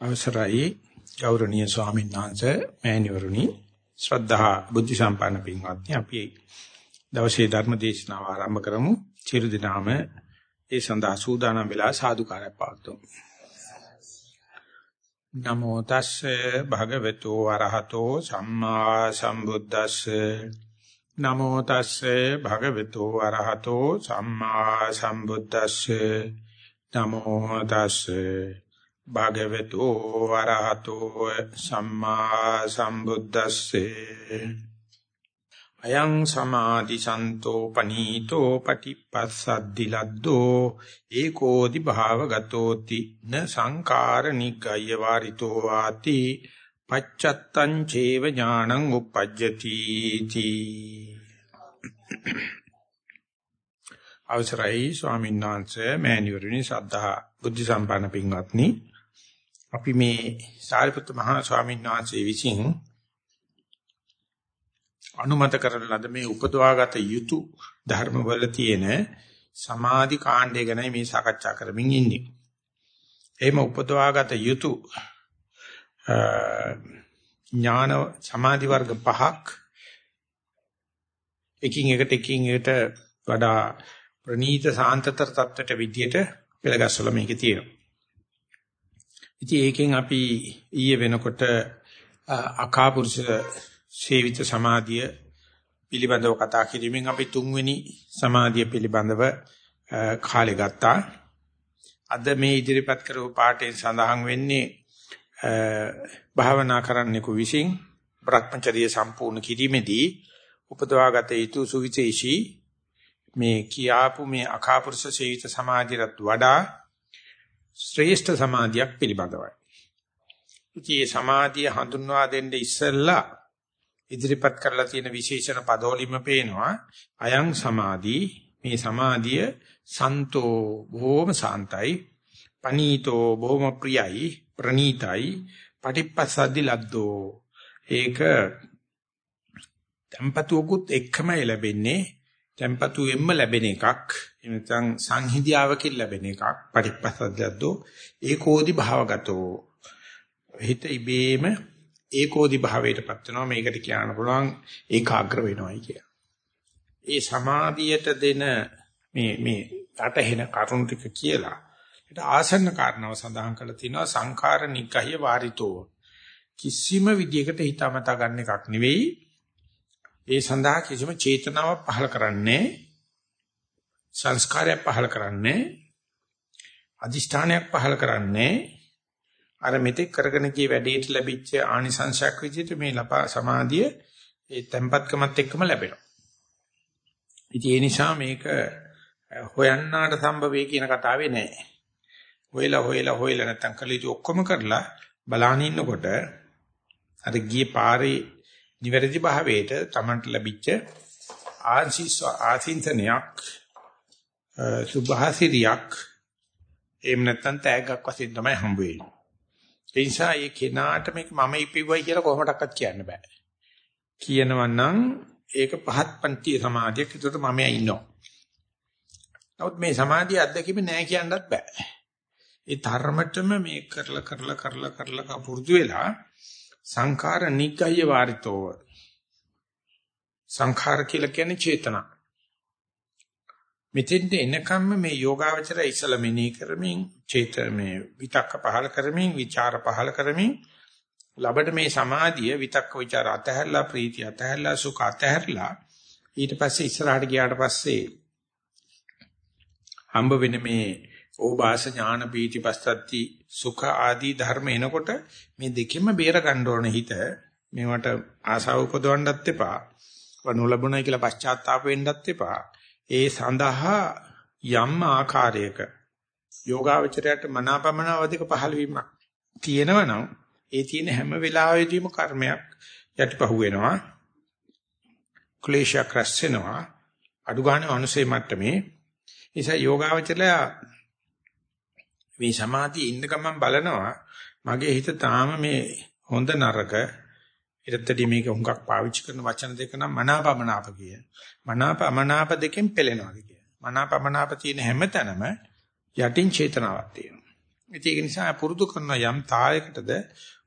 අවසරයි. ගෞරවනීය ස්වාමීන් වහන්සේ මෑණිවරුනි ශ්‍රද්ධා බුද්ධ සම්පන්න පින්වත්නි අපි දවසේ ධර්ම දේශනාව ආරම්භ කරමු. චිරු දිනාම ඒ සඳහා සූදානම් වෙලා සාදුකාරයක් පවත්වමු. නමෝ තස්සේ භගවතු වරහතෝ සම්මා සම්බුද්දස්සේ. නමෝ තස්සේ භගවතු වරහතෝ සම්මා සම්බුද්දස්සේ. නමෝ තස්සේ භාගවතු වරහතෝ සම්මා සම්බුද්දස්සේ. අයං සමාධි සන්තෝ පනීතෝ පටිපස්සද්දි ලද්දෝ ඒකෝදි භාවගතෝති. න සංකාර නිග්ගය වාරිතෝ ආති පච්චත්තං චේව ඥානං උප්පජ්ජති තී. අවසරයි ස්වාමීන් වහන්සේ මෑණිවරණි සද්ධා බුද්ධ සම්පන්න පින්වත්නි. අපි මේ සාරිපුත්ත මහා ස්වාමීන් වහන්සේ විසින් අනුමත කරන ලද මේ උපදවාගත යුතු ධර්මවල තියෙන සමාධි කාණ්ඩය ගැන මේ සාකච්ඡා කරමින් ඉන්නේ. එහෙම උපදවාගත යුතු ඥාන සමාධි වර්ග පහක් එකින් එකට එකින් එකට වඩා ප්‍රනීත සාන්තතර තත්ත්වයට විදියට පෙළගස්සලා මේකේ තියෙනවා. ඉතින් ඒකෙන් අපි ඊයේ වෙනකොට අකාපුරුෂ සේවිත සමාධිය පිළිබඳව කතා කිරීමෙන් අපි තුන්වෙනි සමාධිය පිළිබඳව කාලය ගත්තා. අද මේ ඉදිරිපත් කරපු පාඩයෙන් සඳහන් වෙන්නේ භාවනා කරන්නෙකු විසින් භ්‍රමචර්ය සම්පූර්ණ කිරීමේදී උපදවාගත යුතු සුවිශේෂී මේ කියාපු මේ අකාපුරුෂ සේවිත සමාධියට වඩා ශ්‍රේෂ්ඨ සමාධියක් පිළිබඳවයි. ඉතින් සමාධිය හඳුන්වා දෙන්න ඉස්සෙල්ලා ඉදිරිපත් කරලා තියෙන විශේෂණ පදවලින්ම පේනවා. අයං සමාධි මේ සමාධිය සන්තෝ බොහොම සාන්තයි. පනීතෝ බොහොම ප්‍රියයි ප්‍රනීතයි. පටිපස්සද්දි ලද්දෝ. ඒක tempatuකුත් එක්කම ලැබෙන්නේ tempatuෙන්ම ලැබෙන එකක් එනතන් සංහිඳියාවකින් ලැබෙන එකක් පටිපස්සද්දෝ ඒකෝදි භාවගතෝ. හිත ඉබේම ඒකෝදි භාවයටපත් වෙනවා. මේකට කියන්න පුළුවන් ඒකාග්‍ර වෙනවයි කිය. ඒ සමාධියට දෙන මේ මේ රටහෙන කරුණු ටික කියලා ඒට ආසන්න කාරණාව සඳහන් කරලා තිනවා. සංඛාර නිග්ගහ්‍ය වාරිතෝ. කිසිම විදියකට හිතාමතා ගන්න එකක් නෙවෙයි. ඒ සඳහා කිසිම චේතනාවක් පහළ කරන්නේ සංස්කාරයක් පහළ කරන්නේ අදිෂ්ඨානයක් පහළ කරන්නේ අර මෙතෙක් කරගෙන ගිය වැඩේට ලැබිච්ච ආනිසංශයක් විදිහට මේ ලපා සමාධිය ඒ tempatකමත් එක්කම ලැබෙනවා. ඉතින් ඒ නිසා මේක හොයන්නාට සම්භවේ කියන කතාවේ නෑ. හොයලා හොයලා හොයලා නැත්තම් කලීජ ඔක්කොම කරලා බලාන ඉන්නකොට අර ගියේ පාරේ නිවැරදි භාවයට Tamanට ලැබිච්ච ආශිස් ආසින්තනයක් සුභාසිරියක් එහෙම නැත්නම් තෑග්ගක් වශයෙන් තමයි හම්බ වෙන්නේ. ඒ නිසා මේ කෙනාට මේක මම ඉපිවයි කියලා කොහොමඩක්වත් කියන්න බෑ. කියනවා නම් ඒක පහත් පන්ති සමාධියක්. ඒකට මම ඉන්නවා. නමුත් මේ සමාධිය අත්දැකීම නෑ කියන්නත් බෑ. ඒ ධර්මතම මේ කරලා කරලා කරලා කරලා පුරුදු වෙලා සංඛාර නිග්ගය වාරිතෝව සංඛාර කියලා කියන්නේ චේතනා. මෙතෙන්ට එනකම්ම මේ යෝගාවචරය ඉසල මෙනෙහි කරමින් චේත මේ විතක්ක පහල කරමින් විචාර පහල කරමින් ලබට මේ සමාධිය විතක්ක විචාර අතහැරලා ප්‍රීතිය අතහැරලා සුඛ අතහැරලා ඊට පස්සේ ඉස්සරහට ගියාට පස්සේ හම්බ වෙන මේ ඕබාස ඥාන පීති පස්සත්ති සුඛ ආදී ධර්ම එනකොට මේ දෙකෙම බේර ගන්න ඕන හිත. මේවට ආසාව උපදවන්නත් එපා. වනුලබුණයි කියලා පශ්චාත්තාප වෙන්නත් එපා. ඒ සඳහා යම් ආකාරයක යෝගාවචරයට මනාපමනාවදික පහළ වීමක් තියෙනවනම් ඒ තියෙන හැම වෙලාවෙදීම කර්මයක් යටිපහුව වෙනවා. ක්ලේශයක් රැස් වෙනවා. අඩු ගන්න අනුසේ මට්ටමේ. නිසා යෝගාවචරය මේ සමාධියේ ඉන්න ගමන් බලනවා මගේ හිත තාම මේ හොඳ නරක ඊටතදී මේක හුඟක් පාවිච්චි කරන වචන දෙක නම් මනාපමනාප කිය. මනාපමනාප දෙකෙන් පෙළෙනවා කිය. මනාපමනාප තියෙන හැමතැනම යටින් චේතනාවක් තියෙනවා. ඒක නිසා පුරුදු කරන යම් තායකටද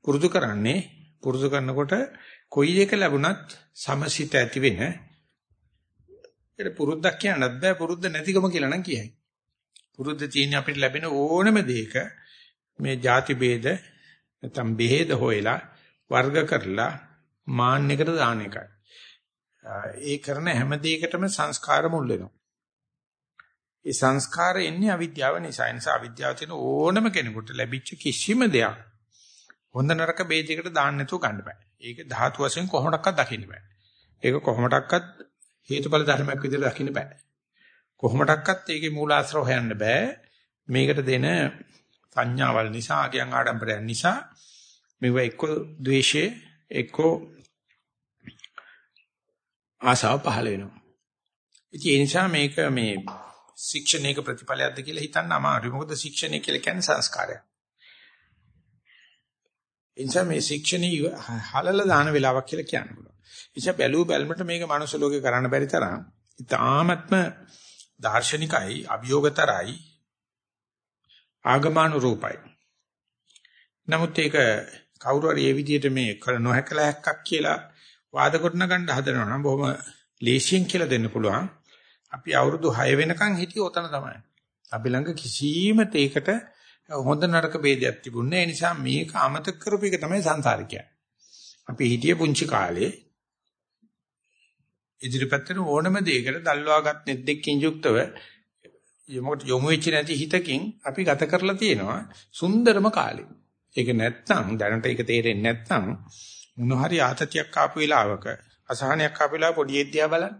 පුරුදු කරන්නේ පුරුදු කරනකොට කොයි එක ලැබුණත් සමසිත ඇති වෙන ඒක පුරුද්දක් කියන්නත් බෑ පුරුද්ද නැතිකම කියලා නම් කියයි. පුරුද්ද තියෙන අපිට ලැබෙන ඕනම දෙයක මේ ಜಾති ભેද නැත්නම් බෙහෙද හොයලා වර්ග කරලා මාන්නයකට දාන එකයි. ඒ කරන හැම දෙයකටම සංස්කාර මුල් වෙනවා. ඒ සංස්කාර එන්නේ අවිද්‍යාව නිසා. ඒ නිසා අවිද්‍යාව තියෙන ඕනම කෙනෙකුට ලැබිච්ච කිසිම දෙයක් හොඳ නරක ભેදයකට දාන්න නැතුව ගන්න බෑ. ඒක ධාතු වශයෙන් කොහොමඩක්වත් දකින්න බෑ. ඒක කොහොමඩක්වත් හේතුඵල ධර්මයක් විදිහට දකින්න බෑ. කොහොමඩක්වත් ඒකේ මූලාශ්‍රව හොයන්න බෑ. මේකට දෙන සංඥාවල් නිසා, අගයන් ආඩම්බරයන් නිසා මේව එක්ක ද්වේෂය එක්ක ආසාව පහළ වෙනවා. ඉතින් ඒ නිසා මේක මේ ශික්ෂණයක ප්‍රතිඵලයක්ද කියලා හිතන්න අමාරුයි. මොකද ශික්ෂණය කියලා කියන්නේ සංස්කාරයක්. එනිසා මේ ශික්ෂණී හලල දාන වෙලාවක් කියලා කියන්න පුළුවන්. එනිසා බැලුව බැලමට මේක මනුස්ස ලෝකේ කරන්න බැරි තරම් ඉතාමත්ම දාර්ශනිකයි, අභියෝගතරයි, ආගමනුරූපයි. නමුත් ඒක කවුරු හරි මේ විදිහට මේ කළ නොහැකලා හැක්කක් කියලා වාද කරන ගන්න හදනවා නම් බොහොම ලේසියෙන් කියලා දෙන්න පුළුවන්. අපි අවුරුදු 6 වෙනකන් හිටියේ ඔතන තමයි. අපි ළඟ කිසිම තේකට හොඳ නරක ભેදයක් තිබුණේ නැහැ. ඒ නිසා මේක අමතක කරපු එක තමයි සංසාරිකය. අපි හිටියේ පුංචි කාලේ ඉදිරිපැත්තට ඕනම දෙයකට දල්වාගත් නෙද්දෙකින් යුක්තව යොමුට යොමු වෙච්ච නැති හිතකින් අපි ගත කරලා තියෙනවා සුන්දරම කාලේ. ඒක නැත්තම් දැනට ඒක තේරෙන්නේ නැත්තම් මොන හරි ආතතියක් ආපු වෙලාවක අසහනයක් ආපු වෙලාව පොඩි එද්දියා බලන්න.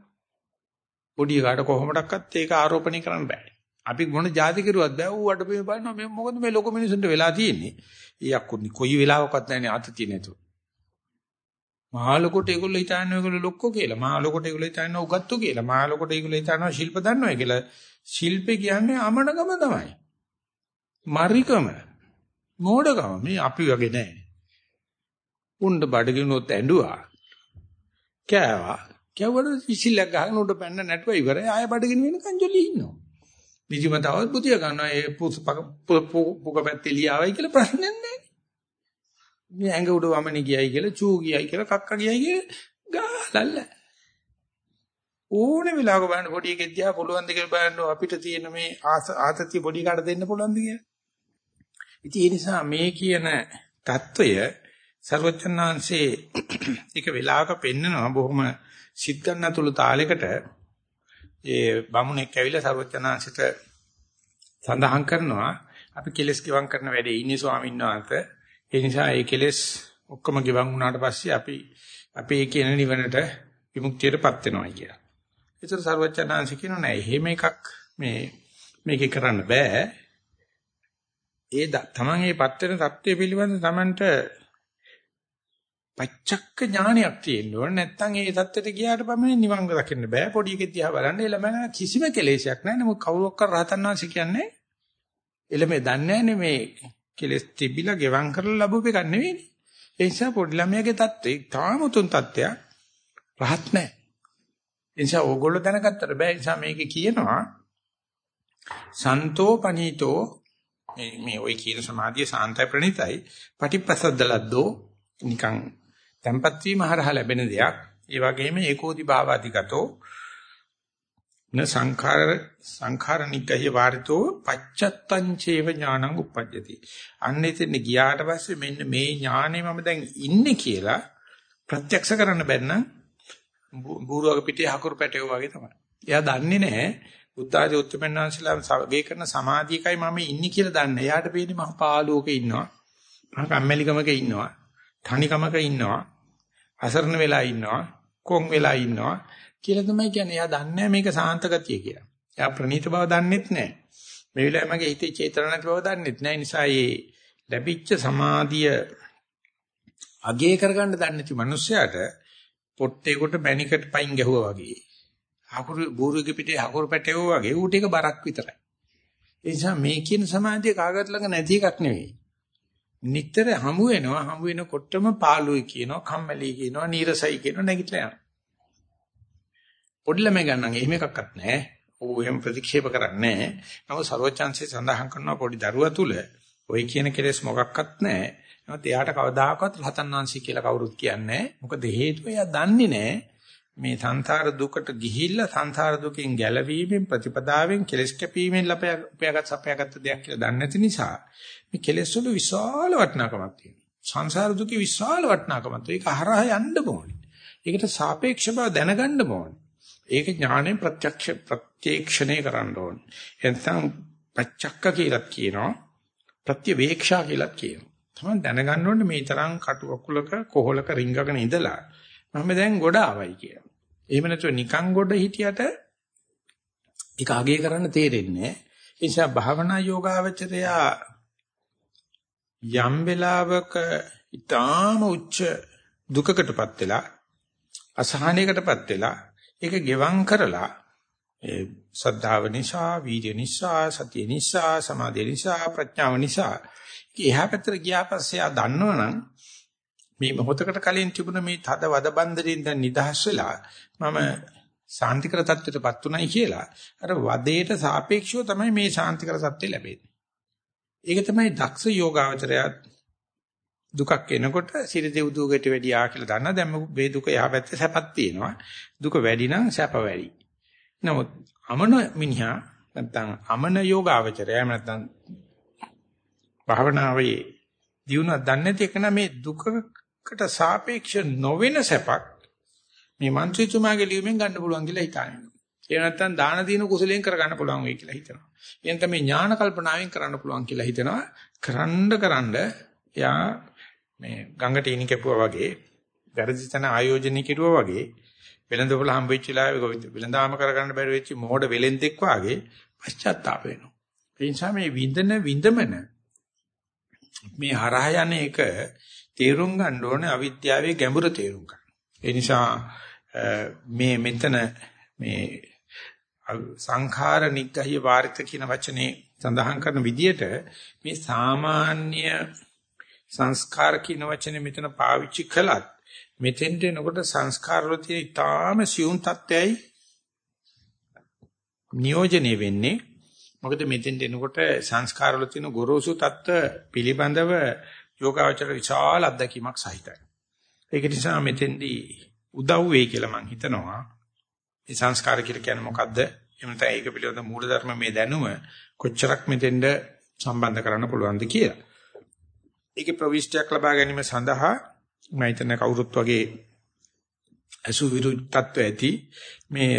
පොඩි කාට කොහොමඩක්වත් ඒක ආරෝපණය කරන්න බෑ. අපි මොන જાති කරුවත් බෑ ඌ අඩපේ බලනවා මේ මොකද මේ ලොකු මිනිසුන්ට වෙලා තියෙන්නේ. ඊයක් කොයි වෙලාවකවත් නැන්නේ ආතතිය නැතුව. මහා ලොකොට ඒගොල්ලෝ හිතන්නේ ඒගොල්ලෝ ලොක්කෝ කියලා. මහා ලොකොට ඒගොල්ලෝ හිතන්නේ උගත්තු කියලා. මහා ලොකොට ඒගොල්ලෝ හිතනවා ශිල්ප දන්නවා කියලා. ශිල්පේ කියන්නේ අමනකම තමයි. මරිකම. මෝඩකම. මේ අපි වගේ නෑ. උණ්ඩ බඩගිනුත් ඇඬුවා. කෑවා. කැවුවට විසිල්ලක් ගහගෙන උඩ පැන්න නැටුවා ඉවරයි. ආය බඩගිනි වෙනකන් ජොලි ඉන්නවා. නිදිමතවත් බුදිය ගන්නවා. ඒ පුක පැත්තේ ලියාවයි කියලා ප්‍රශ්නයක් නැහැ. මේ ඇඟ උඩ වමන ගියයි කියලා චූ ගියයි කියලා කක්ක ගියයි කියලා ගාලල්ල ඕනේ වෙලාවක බලන්න පොඩි එකෙක් දිහා පුළුවන් දෙක බලන්න අපිට තියෙන මේ ආතතිය පොඩි කාට දෙන්න පුළුවන් දෙයක් ඉතින් ඒ නිසා මේ කියන தত্ত্বය ਸਰවචන්නාංශේ එක වෙලාවක පෙන්නනවා බොහොම සිත් ගන්නතුළු තාලයකට ඒ බමුණෙක් ඇවිල්ලා ਸਰවචන්නාංශිට සඳහන් කරනවා අපි කෙලස් ගිවම් කරන වැඩේ ඉන්නේ ස්වාමීන් වහන්සේ. ඒ නිසා ඒ කෙලෙස් ඔක්කොම ගිවන් වුණාට පස්සේ අපි අපේ කියන නිවනට විමුක්තියටපත් වෙනවා කියලා. ඒතර සර්වඥාන්සේ කියනවා නෑ එහෙම එකක් මේ මේකේ කරන්න බෑ. ඒ තමන් ඒපත් වෙන தත්ත්වය පිළිබඳ තමන්ට පච්චක්ක ඥානයක් තියෙන්න ඕන නැත්නම් ඒ தත්ත්වයට ගියාට පමණින් නිවන් දකින්න බෑ පොඩි එකෙක් දිහා බලන්න ඒ ළමයා කිසිම කෙලෙසයක් නැහැ නමුත් කවුරක් කර රහතන් වහන්සේ කියන්නේ එළමේ දන්නේ නැනේ මේ කෙලස් තිබිලා ගෙවම් කරලා ලැබුප එකක් නෙවෙයිනේ. ඒ නිසා පොඩි ළමයාගේ தත්ත්වය තාම උතුම් தත්ත්වයක් රහත් නැහැ. ඒ නිසා ඕගොල්ලෝ දැනගත්තට බෑ. ඒ නිසා මේකේ කියනවා සන්තෝ පනීතෝ මේ මේ ওই කියන සමාධිය සාන්තයි ප්‍රණිතයි පටිපසද්දලද්දෝ නිකං tempatti මහරහ ලැබෙන දෙයක්. ඒ වගේම ඒකෝදි භාවාදිගතෝ න සංඛාර සංඛාරනිකය වාරිතෝ පච්චත්තං චේව ඥානං උප්පජ්ජති. අන්න එතන ගියාට පස්සේ මෙන්න මේ ඥානෙ මම දැන් ඉන්නේ කියලා ප්‍රත්‍යක්ෂ කරන්න බැන්න බූරුවක පිටේ හකුරු පැටයෝ වගේ තමයි. එයා දන්නේ නැහැ බුද්ධ ආදී උත්තරමන්වන්සලා වේ කරන සමාධියකයි මම ඉන්නේ කියලා දන්නේ. එයාට පේන්නේ මහ පාළුවක ඉන්නවා. මහ කම්මැලිකමක ඉන්නවා. තනිකමක ඉන්නවා. අසරණ වෙලා ඉන්නවා. කොන් වෙලා ඉන්නවා කියලා තමයි කියන්නේ. එයා දන්නේ මේක සාන්ත ගතිය කියලා. එයා ප්‍රණීත බව දන්නෙත් නැහැ. මේ වෙලාවේ මගේ හිතේ චේතන නැති බව දන්නෙත් නැහැ. නිසා මේ ලැබිච්ච සමාධිය අගේ කරගන්න දන්නේ නැති මිනිස්සයාට පොට්ටේකට මැණිකට පයින් ගැහුවා වගේ. හකුරු බෝරුගේ පිටේ හකුරු පැටවෝ වගේ ඌට එක බරක් විතරයි. ඒ නිසා මේ කියන සමාධිය කාගත් ළඟ නැති එකක් නෙවෙයි. නිතර හමු වෙනවා හමු වෙනකොටම පාළුයි කියනවා කම්මැලි කියනවා නීරසයි කියනවා නැගිටලා යනවා. පොඩි ළමයි ගන්න එහෙම එකක්වත් නැහැ. ඌ එහෙම ප්‍රතික්ෂේප කරන්නේ නැහැ. නමුත් ਸਰවචන්සේ සඳහන් කරනවා පොඩි දරුවා තුල ওই කියන කෙලෙස් මොකක්වත් නැහැ. නමුත් එයාට කවදාකවත් රහතන් වහන්සේ කියලා කවුරුත් කියන්නේ නැහැ. මොකද හේතුව එයා දන්නේ නැහැ. මේ සංසාර දුකට ගිහිල්ලා සංසාර දුකෙන් ගැලවීමෙන් ප්‍රතිපදාවෙන් කෙලස් කැපීමෙන් ලපයාගත් සපයාගත් දෙයක් කියලා දන්නේ නැති නිසා මේ කෙලස් වල විශාල වටිනාකමක් තියෙනවා. සංසාර දුකේ විශාල වටිනාකමක්. ඒක හරහා යන්න ඕනේ. ඒකට සාපේක්ෂ බව දැනගන්න ඕනේ. ඒක ඥාණයෙන් ප්‍රත්‍යක්ෂ ප්‍රත්‍යක්ෂණය කරන්න ඕනේ. එතන පච්චක්ක කියලා කියනවා. ප්‍රත්‍යවේක්ෂා කියලා කියනවා. තමයි දැනගන්න ඕනේ මේ තරම් කටු අකුලක කොහලක රිංගගෙන ඉඳලා මම දැන් ගොඩ ආවයි කියලා. එහෙම නැතුව නිකන් ගොඩ හිටියට ඒක අගේ කරන්න තේරෙන්නේ නැහැ. ඒ නිසා භාවනා යෝගාවචරයා යම් වෙලාවක ඊටාම උච්ච දුකකටපත් වෙලා අසහනයකටපත් වෙලා ඒක ගෙවම් කරලා ඒ සද්ධාව නිසා, වීර්ය නිසා, සතිය නිසා, සමාධිය නිසා, ප්‍රඥාව නිසා එහා පැත්තට ගියා පස්සේ ආ දන්නවනම් මේ මොහොතකට කලින් තිබුණ මේ තද වද බන්දරින් දැන් නිදහස් වෙලා මම සාන්තිකර தත්ත්වයටපත් උනායි කියලා අර වදේට සාපේක්ෂව තමයි මේ සාන්තිකර தත්ත්වය ලැබෙන්නේ. ඒක තමයි දක්ෂ යෝගාවචරය දුකක් එනකොට සිරදෙව් දුකට වැඩියා කියලා දන්නා දැන් මේ දුක යහපැත්තේ සැපක් තියෙනවා දුක වැඩි නම් සැප වැඩි නමුත් අමන මිනිහා නැත්නම් අමන යෝගාවචරය එහෙම නැත්නම් භාවනාවේ දිනුවක් දන්නේ නැති එක මේ දුකකට සාපේක්ෂ නොවන සැපක් මේ මන්ත්‍රීතුමාගේ ලියුමෙන් ගන්න පුළුවන් කියලා හිතාගෙන ඒ නැත්තම් දාන දීන කුසලයෙන් කරගන්න පුළුවන් වෙයි කියලා හිතනවා. එයන් තමයි ඥාන කල්පනාවෙන් කරන්න පුළුවන් කියලා හිතනවා. කරන්න කරන්න යා මේ ගඟට ඉනි කැපුවා වගේ වැරදි තැන ආයෝජනය කෙරුවා වගේ වෙළඳපොළ හම්බෙච්ච වෙලාවේ වෙළඳාම කරගන්න බැරි වෙච්ච මෝඩ වෙලෙන්දෙක් වාගේ පශ්චාත්තාප වෙනවා. ඒ නිසා මේ විඳන විඳමන මේ හරහා යන එක තේරුම් ගන්න ඕනේ අවිද්‍යාවේ ගැඹුර තේරුම් ගන්න. ඒ නිසා මේ මෙතන මේ සංඛාර නිග්ගහ්‍ය වාරිත කියන වචනේ සඳහන් කරන විදිහට මේ සාමාන්‍ය සංස්කාර කියන වචනේ මෙතන පාවිච්චි කළත් මෙතෙන්ට එනකොට සංස්කාර වල තියෙන ඊටාම සියුම් තත්ත්වයයි නියෝජනය වෙන්නේ මොකද මෙතෙන්ට එනකොට සංස්කාර වල තියෙන ගොරෝසු තත්ත්ව පිළිබඳව යෝගාවචර විශාල අත්දැකීමක් සහිතයි. ඒක නිසා මෙතෙන්දී උදව් වෙයි කියලා මම හිතනවා. මේ සංස්කාර කියලා කියන්නේ මොකද්ද? එහෙම නැත්නම් ඒක පිළිබඳ මූලධර්ම මේ දැනුම කොච්චරක් මෙතෙන්ද සම්බන්ධ කරන්න පුළුවන්ද කියලා. ඒකේ ප්‍රවිෂ්ටයක් ලබා ගැනීම සඳහා මම හිතන කවුරුත් වගේ අසු විරුද්ධ තත්ත්ව ඇති මේ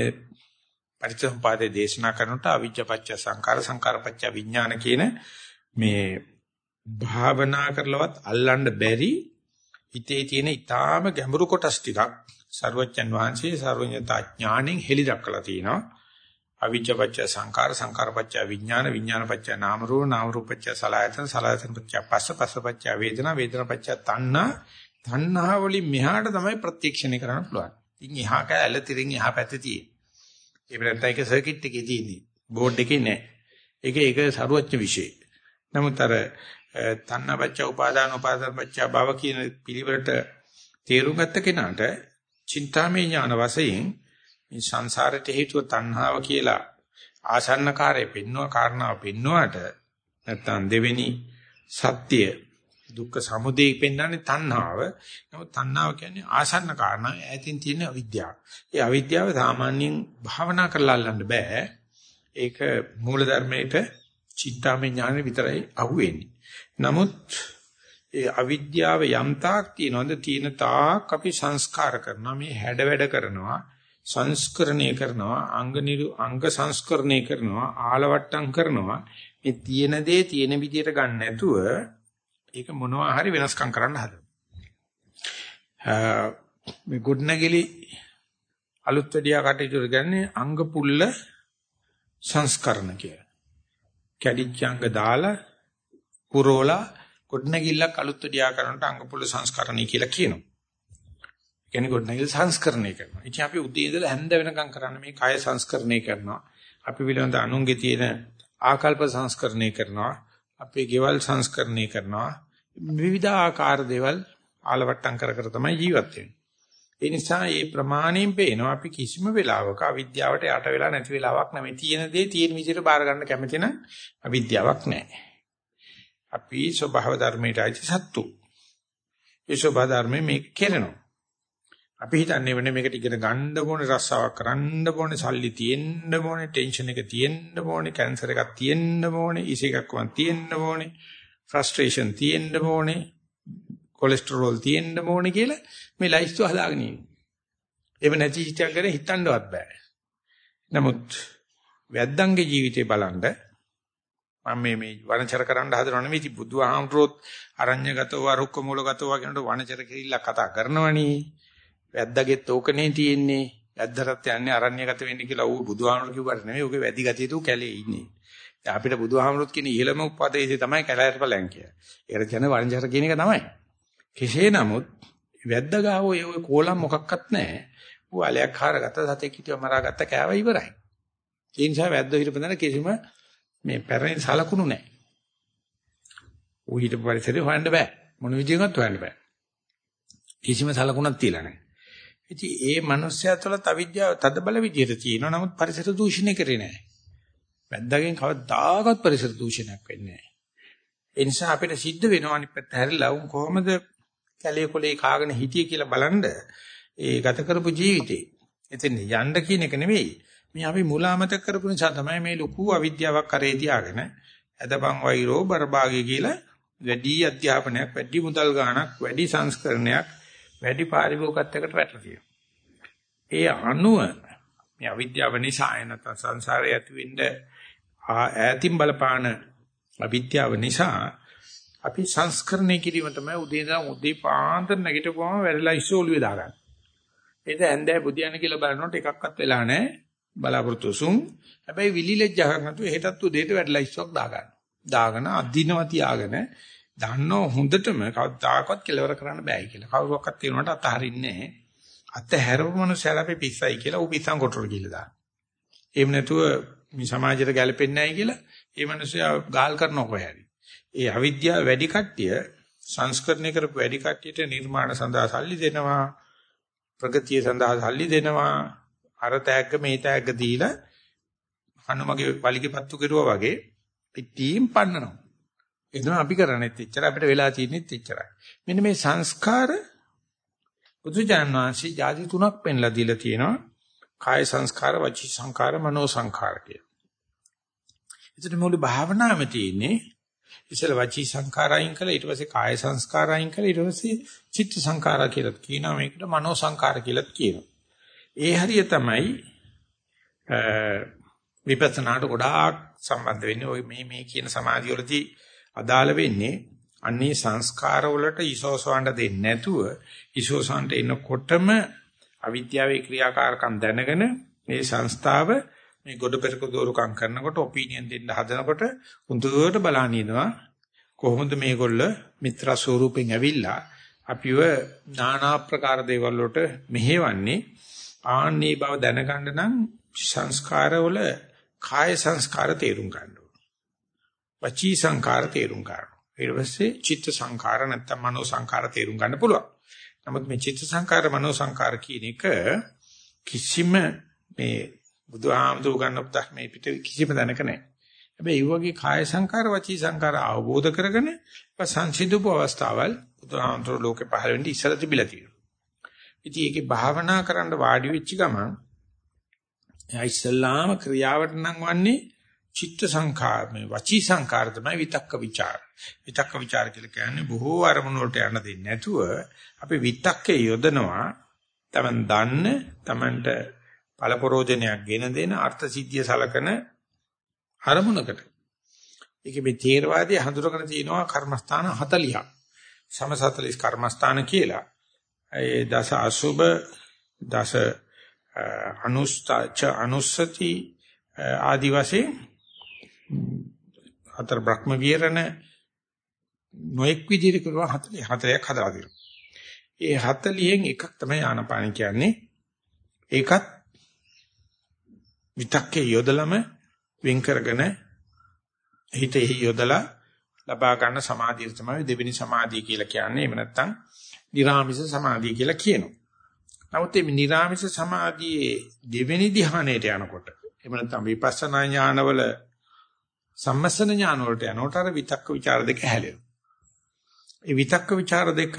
පරිච්ඡම්පාදේ දේශනා කරනට අවිජ්ජපච්ච සංකාර සංකාරපච්ච විඥාන කියන මේ භාවනා කරලවත් අල්ලන්න බැරි හිතේ තියෙන ඊටාම ගැඹුරු කොටස් ටිකක් සර්වඥන් වහන්සේ සර්වඥතා ඥාණයෙන් හෙළි දක්වලා තිනවා අවිජ්ජපච්ච සංකාර සංකාරපච්ච විඥාන විඥානපච්ච නාම රූප නාම රූපච්ච සලආයතන සලආයතනපච්ච පස්ස පස්සපච්ච වේදනා වේදනාපච්ච තණ්හා තණ්හා වලින් මෙහාට තමයි ප්‍රත්‍යක්ෂණය කරන්න පුළුවන්. ඉතින් එහා කැලේ තිරින් එහා පැත්තේ තියෙන. ඒ වෙනත් එක සර්කිට් එකේ තියෙන්නේ. බෝඩ් එකේ නෑ. ඒක ඒක සරුවච්ච විශේෂ. නමුත් අර තණ්හාපච්ච උපාදාන උපාදානපච්ච භව කියන පිළිවෙලට තේරුම් ගත්ත කෙනාට චින්තාමය ඥාන වශයෙන් මේ සංසාරයට හේතුව තණ්හාව කියලා ආසන්න කාර්යය පෙන්වන කාරණාව පෙන්වුවාට නැත්තම් දෙවෙනි සත්‍ය දුක්ඛ සමුදය පෙන්වන්නේ තණ්හාව. නමුත් තණ්හාව කියන්නේ ආසන්න කාරණා ඈතින් තියෙන අවිද්‍යාව. ඒ අවිද්‍යාව සාමාන්‍යයෙන් භාවනා කරලා අල්ලන්න බෑ. ඒක මූල ධර්මයේට චිත්තාමය ඥානෙ විතරයි අහුවෙන්නේ. නමුත් ඒ අවිද්‍යාව යම් තාක් තියෙනවද තියෙන තාක් අපි සංස්කාර කරනවා මේ හැඩ වැඩ කරනවා සංස්කරණය කරනවා අංග නිරු අංග සංස්කරණය කරනවා ආලවට්ටම් කරනවා මේ තියෙන දේ තියෙන විදියට ගන්න නැතුව ඒක මොනවා හරි වෙනස්කම් කරන්න හදනවා. මේ ගොඩනැගිලි අලුත් වැඩියා කටයුතු කරන්නේ අංග පුල්ල සංස්කරණ කියලා. කැඩිච්ච අංග දාලා පුරෝලා ගොඩනැගිල්ලක් අලුත් වැඩියා කරනට අංග පුල්ල සංස්කරණය කියලා කියනවා. කියන්නේ ගොඩනැගිලි සංස්කරණය කරනවා. ඉතින් අපි උදේ ඉඳලා හැන්ද වෙනකම් කරන්නේ මේ කය සංස්කරණය කරනවා. අපි පිළිබඳ අනුන්ගේ තියෙන ආකල්ප සංස්කරණය කරනවා. අපේ ගෙවල් සංස්කරණය කරනවා. විවිධාකාර දේවල් ආලවට්ටම් කර කර තමයි ජීවත් වෙන්නේ. ඒ නිසා මේ ප්‍රමාණයෙන් පේනවා අපි කිසිම වෙලාවක අවිද්‍යාවට යට වෙලා නැති වෙලාවක් නැමෙයි. තියෙන දේ තියෙන විදිහට බාර ගන්න කැමති නම් අවිද්‍යාවක් නැහැ. අපි ස්වභාව ධර්මයට ඇති සත්තු. ඒ ස්වභාව ධර්මයේ මේක කෙරෙනවා. අපි හිතන්නේ වෙන්නේ මේකට ඉගෙන ගන්න ඕනේ රස්සාවක් කරන්න ඕනේ සල්ලි තියෙන්න ඕනේ ටෙන්ෂන් එක තියෙන්න ඕනේ කැන්සර් එකක් තියෙන්න ඕනේ ඉස එකක් වන් තියෙන්න ඕනේ ෆ්‍රස්ට්‍රේෂන් තියෙන්න ඕනේ කොලෙස්ටරෝල් තියෙන්න ඕනේ කියලා මේ ලයිස්තු හදාගෙන ඉන්නේ. එව නැති හිතයක් ගැන හිතන්නවත් බෑ. නමුත් වැද්දන්ගේ ජීවිතේ බලන්න මම මේ මේ වනචර කරන්න හදනව නෙමෙයි ඉති බුදුහාමුදුරුවොත් අරඤ්‍යගතව රුක්ක මූලගතව කියනකොට වනචර කිරිල්ල කතා කරනවනේ වැද්දාගෙත් ඕකනේ තියෙන්නේ වැද්දටත් යන්නේ අරඤ්‍යගත වෙන්න කියලා ඌ බුදුහාමුදුරුවෝ කිව්වට නෙමෙයි ඌගේ වැදි ගතිය තු කැලේ ඉන්නේ දැන් අපිට බුදුහාමුදුරුවොත් කියන ඉහළම උපදේශය තමයි කැලෑට ඵලයන් කියලා ඒකට කියන්නේ වනචර කියන එක තමයි කෙසේ නමුත් වැද්දා ගාව ඔය කෝලම් මොකක්වත් නැහැ ඌ අලයක් හරගත්ත සතෙක් හිටියව මරාගත්ත කෑව ඉවරයි ඒ නිසා වැද්දෝ හිටපදන කිසිම මේ පැරණි සලකුණු නැහැ. ඌ හිටපු පරිසරේ හොයන්න බෑ. මොන විදිහකට හොයන්න බෑ. කිසිම සලකුණක් තියලා නැහැ. ඉතින් ඒ මනුස්සයා තුළ අවිද්‍යාව තද බල විදිහට තියෙනවා. නමුත් පරිසර දූෂණය කරේ නැහැ. වැද්දාගෙන් කවදාකවත් පරිසර දූෂණයක් වෙන්නේ නැහැ. ඒ නිසා අපිට සිද්ධ වෙනවා අනිත් පැත්ත හැරිලා උන් කොහොමද කැලේ කොලේ කාගෙන හිටියේ කියලා බලන්න ඒ ගත කරපු ජීවිතේ. එතෙන් යන්න කියන එක නෙවෙයි. මේ අපි මුලාමතක කරපු නිසා තමයි මේ ලොකු අවිද්‍යාවක් කරේ තියාගෙන ඇදපන් වෛරෝ බරභාගය කියලා වැඩි අධ්‍යාපනයක් වැඩි මුදල් ගාණක් වැඩි සංස්කරණයක් වැඩි පාරිභෝගිකත්වයකට වැටලා තියෙනවා. ඒ අනුව මේ අවිද්‍යාව නිසා එනත සංසාරය ඇති වෙන්න ඈතින් බලපාන අවිද්‍යාව නිසා අපි සංස්කරණය කිරීම තමයි උදේ ඉඳන් උදේ පාන්දර නැගිටපුවම වැඩලා ඉස්සෝලුවේ දාගන්න. එතෙන් ඇන්දෑ බුදියන්න කියලා බලනකොට එකක්වත් වෙලා නැහැ. බලාපොරොත්තු සුන් හැබැයි විලිලැජ්ජාවක් නැතුව හෙටත් උදේට වැඩලා ඉස්සක් දාගන්න. දාගෙන අදිනව තියාගෙන දන්නව හොඳටම කවදාකවත් කෙලවර කරන්න බෑයි කියලා. කවුරක්වත් කියනකට අතහරින්නේ නැහැ. අත හැරපු මනුස්සයලා අපි පිස්සයි කියලා ඌ පිස්සන් කොටර කියලා දාන. එහෙම නැතුව මේ සමාජයට ගැලපෙන්නේ නැහැ කියලා ඒ මනුස්සයා ගාල් කරනවා කොහේ ඒ අවිද්‍යාව වැඩි කට්ටිය සංස්කරණය කරපු වැඩි කට්ටියට නිර්මාණ සඳහා සල්ලි දෙනවා ප්‍රගතිය සඳහා සල්ලි දෙනවා අර තෑග්ග මේ තෑග්ග දීලා හනුමගේ වලිගෙපත්තු කෙරුවා වගේ පිටින් පන්නනවා. එනවා අපි කරන්නේත් එච්චරයි අපිට වෙලා තියෙන්නේත් එච්චරයි. මෙන්න මේ සංස්කාර බුදුජාණන් වහන්සේ ಜಾති තුනක් පෙන්ලා දීලා තියෙනවා. කාය සංස්කාර, වචී සංස්කාර, මනෝ සංස්කාර කියලා. එතන මුළු භාවනාවම තියෙන්නේ ඉතල වචී සංස්කාරයන් කළා ඊට පස්සේ කාය සංස්කාරයන් කළා ඊට පස්සේ චිත්ත සංස්කාර කියලා කියනවා මේකට මනෝ සංස්කාර කියලා කියනවා. ඒ හරිය තමයි විපස්සනාට ගොඩාක් සම්බන්ධ වෙන්නේ ওই මේ මේ කියන සමාධිය වලදී අදාළ වෙන්නේ අන්නේ සංස්කාර වලට ඉසෝසවන්න දෙන්නේ නැතුව ඉසෝසවන්න එනකොටම අවිද්‍යාවේ ක්‍රියාකාරකම් දැනගෙන මේ සංස්ථාව මේ ගොඩ පෙරක දෝරුකම් කරනකොට ඔපිනියන් දෙන්න හදනකොට හුදුවට බලන්න ඉනවා කොහොමද මේගොල්ල මිත්‍ර ස්වරූපෙන් ඇවිල්ලා අපිව নানা ආකාර දේවල් වලට මෙහෙවන්නේ ආන්නේ බව දැනගන්න නම් සංස්කාරවල කාය සංස්කාර තේරුම් ගන්න ඕන. වචී සංස්කාර තේරුම් ගන්න. ඊට පස්සේ චිත්ත සංස්කාර නැත්නම් මනෝ සංස්කාර තේරුම් ගන්න පුළුවන්. නමුත් මේ චිත්ත සංස්කාර මනෝ සංස්කාර කියන එක කිසිම මේ බුදුහාමුදුරු ගන්න මේ පිට කිසිම දැනක නැහැ. හැබැයි ඒ වගේ කාය සංකාර වචී සංකාර අවබෝධ කරගෙන සංසිඳුපු අවස්ථාවල් බුදුහාමුදුරු ලෝකේ පහළ වෙන්නේ ඉස්සර තිබිලා තියෙනවා. ඉතින් ඒකේ භාවනා කරන්න වාඩි වෙච්ච ගමන් එයා ඉස්සල්ලාම ක්‍රියාවට නම් වන්නේ චිත්ත සංඛාර මේ වචී සංඛාර තමයි විතක්ක ਵਿਚාර. විතක්ක ਵਿਚාර කියලා කියන්නේ බොහෝ අරමුණු වලට යන්න දෙන්නේ නැතුව අපි විතක්කේ යොදනවා තමන් දන්න තමන්ට පළපරෝජනයක් ගෙන දෙන අර්ථ සිද්ධිය සලකන අරමුණකට. ඒක මේ තේරවාදී හඳුරගෙන තිනවා කර්මස්ථාන 40ක්. සම 40 කර්මස්ථාන කියලා. ඒ දස අසුබ දස අනුස්තච අනුස්සති ආදි වශයෙන් හතර බ්‍රහ්ම විහරණ නොඑක් විදිහට කරුවා 44ක් හදලා දෙනවා. ඒ 40න් එකක් තමයි ආනපාන කියන්නේ. ඒකත් විතක්කේ යොදලම වෙන් කරගෙන හිතෙහි යොදලා ලබා ගන්න සමාධිය තමයි දෙවෙනි සමාධිය කියලා කියන්නේ. එහෙම නැත්නම් නිරාමිස සමාධිය කියලා කියනවා. නමුත් මේ නිරාමිස සමාධියේ දෙවෙනි ධ්‍යානයට යනකොට එහෙම නැත්නම් විපස්සනා ඥානවල සම්මස්සන ඥාන වලට යනකොට අර විතක්ක ਵਿਚාර දෙක හැලෙනවා. ඒ විතක්ක ਵਿਚාර දෙක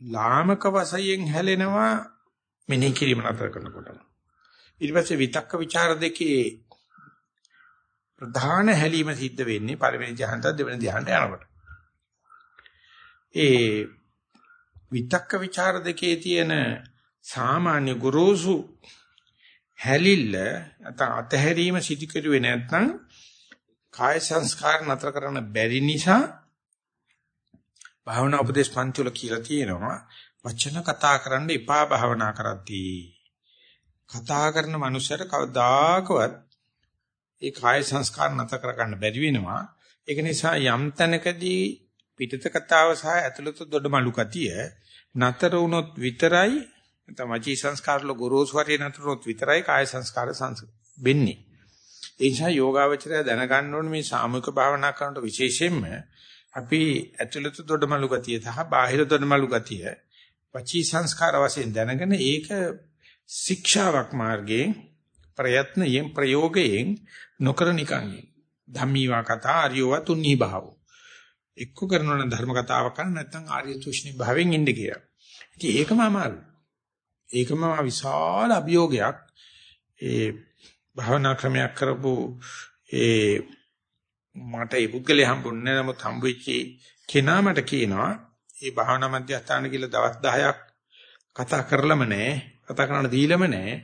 ලාමක වශයෙන් හැලෙනවා මෙනෙහි කිරීම නතර කරනකොටම. ඊට පස්සේ විතක්ක ਵਿਚාර දෙකේ ප්‍රධාන හැලීම සිද්ධ වෙන්නේ පළවෙනි ධ්‍යානට දෙවෙනි ධ්‍යානට යනකොට. ඒ විතක්ක ਵਿਚාර දෙකේ තියෙන සාමාන්‍ය ගුරුසු හැලිල්ල නැත්නම් අතහැරීම සිදු කෙරුවේ නැත්නම් කාය සංස්කාර නතර කරන්න බැරි නිසා භාවනා උපදේශ පන්තිවල කියලා තියෙනවා වචන කතා කරන්න එපා භාවනා කරද්දී. කතා කරන මනුස්සයට කවදාකවත් ඒ කාය සංස්කාර නතර කරගන්න බැරි වෙනවා. ඒක නිසා යම් තැනකදී පිටත කතාව සහ ඇතුළත දොඩමලු කතිය නතර වුණොත් විතරයි නැත්නම් වචී සංස්කාර වල ගොරෝසු හරිය නතර වුණොත් විතරයි කාය සංස්කාර සංස් වෙන්නේ ඒ නිසා යෝගාවචරය දැනගන්න ඕනේ මේ සාමූහික භාවනා කරනකොට විශේෂයෙන්ම අපි ඇතුළත දොඩමලු ගතිය සහ බාහිර දොඩමලු ගතිය වචී සංස්කාර වශයෙන් දැනගෙන ඒක ශික්ෂාවක් මාර්ගයෙන් ප්‍රයත්නයෙන් ප්‍රයෝගයෙන් නොකර නිකන් ධම්මීවා කතා ආර්යව තුන්නී භාවෝ එක්ක කරනවා නම් ධර්ම කතාවක් කරන්න නැත්නම් ආර්ය තුෂ්ණි භාවයෙන් ඉන්න කියලා. ඉතින් ඒකම අමාරුයි. ඒකම විශාල අභියෝගයක්. ඒ භාවනා ක්‍රමයක් කරපු ඒ මට ඒ පුද්ගලයා හම්බුන්නේ නමුත් හම්බෙච්ච කෙනා මට කියනවා මේ භාවනා මධ්‍යස්ථාන කියලා දවස් 10ක් කතා කරලම නැහැ කතා කරන්න දීලම නැහැ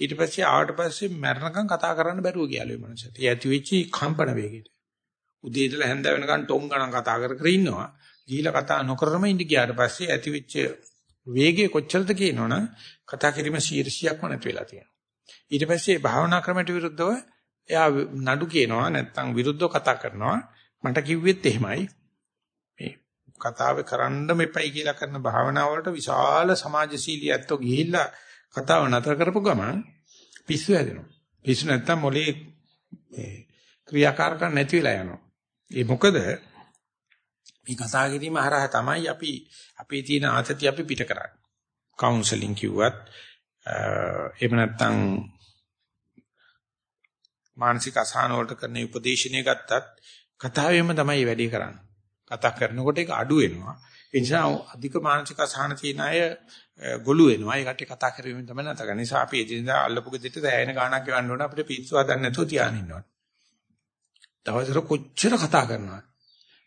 ඊට පස්සේ ආවට පස්සේ මරණකම් කතා කරන්න බැරුව ගියාලු මේ මනුස්සයා. ඒ ඇති වෙච්ච කම්පන වේගෙට. උදේ ඉඳලා හැන්ද වෙනකන් ටොං ගණන් කතා කර කර ඉන්නවා. ගිහිලා කතා නොකරම ඉඳ ගියාට පස්සේ ඇති වෙච්ච වේගය කොච්චරද කියනවනම් කතා කිරීම 100%ක්ම නැති වෙලා තියෙනවා. ඊට පස්සේ භාවනා ක්‍රමයට විරුද්ධව එයා නඩු කියනවා නැත්නම් විරුද්ධව කතා කරනවා. මට කිව්වෙත් එහෙමයි. මේ කතාව කරන්න මෙපයි කියලා කරන භාවනාව වලට විශාල සමාජශීලී ඇත්තෝ ගිහිල්ලා කතාව නතර කරපු ගමන් පිස්සු හැදෙනවා. පිස්සු නැත්තම් මොලේ මේ ක්‍රියාකාරකම් නැති වෙලා යනවා. ඒ මොකද මේ කතා කිරීම හරහා තමයි අපි අපේ තියෙන ආතතිය අපි පිට කරන්නේ. කවුන්සලින් කිව්වත් එහෙම නැත්නම් මානසික අසහන වලට කරන උපදේශනය ගත්තත් කතාවෙම තමයි වැඩි කරන්නේ. කතා කරනකොට ඒක අඩු වෙනවා. ඒ නිසා අධික මානසික අසහන තියෙන අය ගොළු වෙනවා. ඒ කට්ටිය කතා කරමින් තමයි නැතක. නිසා අපි එදිනදා අල්ලපු ගෙදරට දැයෙන ගාණක් ගෙවන්න ඕන අපිට පිස්සු හදන්න නැතුව තියාගෙන ඉන්නවා. දවසට කොච්චර කතා කරනවද?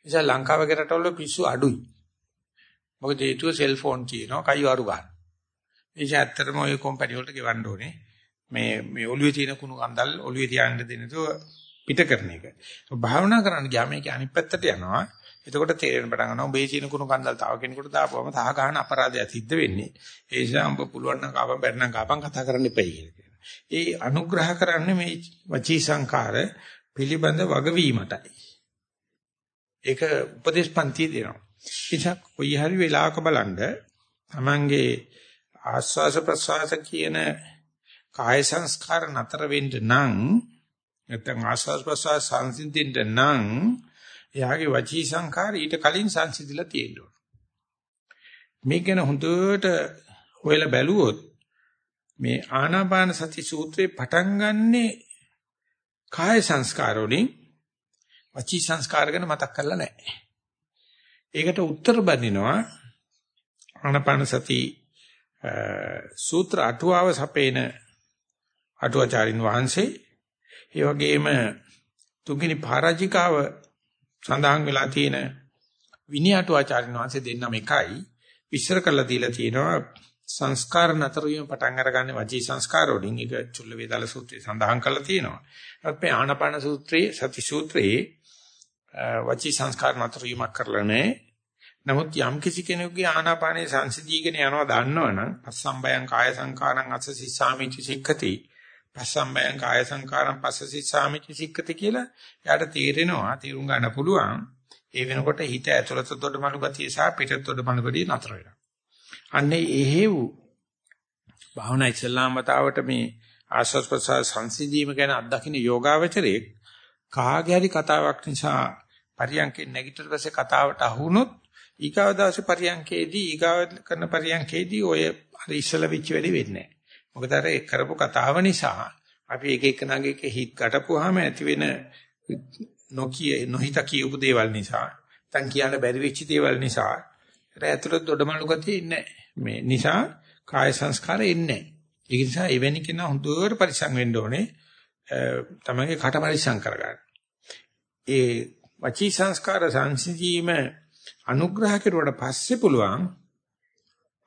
නිසා ලංකාව වගේ රටවල පිස්සු අඩුයි. මොකද හේතුව සෙල්ෆෝන් තියෙනවා, කයිවාරු ගන්න. ඒ නිසා ඇත්තටම ওই කම්පැනි වලට ගෙවන්න ඕනේ. මේ මේ ඔළුවේ තියෙන කුණු කන්දල් ඔළුවේ තියාගෙන දෙන තු පිට කරන එක. භාවනා කරන්න ගියාම ඒක අනිත් පැත්තට යනවා. එතකොට තේරෙන පටන් ගන්නවා උඹේ චීන කුණු කන්දල් තව කෙනෙකුට දාපුවම තහ ගන්න අපරාධයක් සිද්ධ වෙන්නේ. ඒ නිසා උඹ පුළුවන් නම් කාපම් බැරි නම් කාපම් කතා කරන්න එපයි කියලා. ඒ අනුග්‍රහ කරන්නේ මේ වචී සංකාර පිළිබඳ වගවීමටයි. ඒක උපදේශපන්ති දෙනවා. ඉතින් කොයි හරි වෙලාවක බලන්න තමන්ගේ ආස්වාස ප්‍රසවාස කියන කාය සංස්කාර නතර වෙන්න නම් නැත්නම් ආස්වාස ප්‍රසවාස සංසිඳෙන්න නම් එයාගේ වචී සංඛාර ඊට කලින් සංසිඳිලා තියෙන්න ඕන. මේක ගැන හොඳට හොයලා බැලුවොත් මේ ආනාපාන සති සූත්‍රේ පටන් ගන්නේ කාය සංස්කාර වලින් වචී සංස්කාර ගැන මතක් කරලා නැහැ. ඒකට උත්තර බඳිනවා ආනාපාන සති සූත්‍ර අටුවාව සපේන අටුවාචාරින් වහන්සේ ඒ වගේම තුන්වෙනි පරාජිකාව සඳහන් වෙලා තියෙන විනයට ආචාර්යන් වහන්සේ දෙන්නම එකයි විශ්සර කරලා දීලා තියෙනවා සංස්කාර නතර වීම පටන් අරගන්නේ වචී සංස්කාර වලින් ඒක චුල්ල වේදාල සූත්‍රයේ සඳහන් කරලා තියෙනවා. අපේ ආනාපාන සූත්‍රයේ සති සූත්‍රයේ වචී සංස්කාර නතර වීමක් කරලා නැහැ. නමුත් යම් කිසි කෙනෙකුගේ ආනාපානයේ සංසිධීගෙන යනවා දන්නවනම් පස්සම්බයං කාය සංකාරං අස්ස සිස්සාමිචි සික්ඛති. පස්සම්බයං කාය සංකාරං පස්සසි සාමිච්ච සික්කති කියලා එයාට තේරෙනවා තේරුම් ගන්න පුළුවන්. ඒ වෙනකොට හිත ඇතුළත දොඩමලු ගතිය සහ පිටත දොඩමලු ගතිය නතර වෙනවා. අන්නේ එහෙව් භාවනා ඉස්ලාම් මතාවට මේ ආස්වාද ප්‍රසාර සංසිඳීම ගැන අත්දකින්න යෝගාවචරයේ කාගේ හරි කතාවක් නිසා පරියන්කේ නැගිටිට පස්සේ කතාවට අහුනොත් ඊගාව දවසේ පරියන්කේදී ඊගාව කරන පරියන්කේදී ඔය අර ඉස්සල වෙච්ච වැඩි වෙන්නේ නැහැ. මොකද අර කරපු කතාව නිසා අපි එක එකනාගේ එක හිත් ගැටපුවාම ඇති වෙන නොකිය නොහිත කියපු දේවල් නිසා නැත්නම් කියන්න බැරි වෙච්ච දේවල් නිසා ඒත් ඇතුළත දොඩමලු ගතිය ඉන්නේ මේ නිසා කාය සංස්කාර එන්නේ ඒ නිසා එවැනි කෙනා හොඳට පරිස්සම් වෙන්න ඕනේ. තමගේ කට පරිස්සම් කරගන්න. ඒ වචී සංස්කාර සංසිඳීම අනුග්‍රහ කෙරුවට පස්සේ පුළුවන්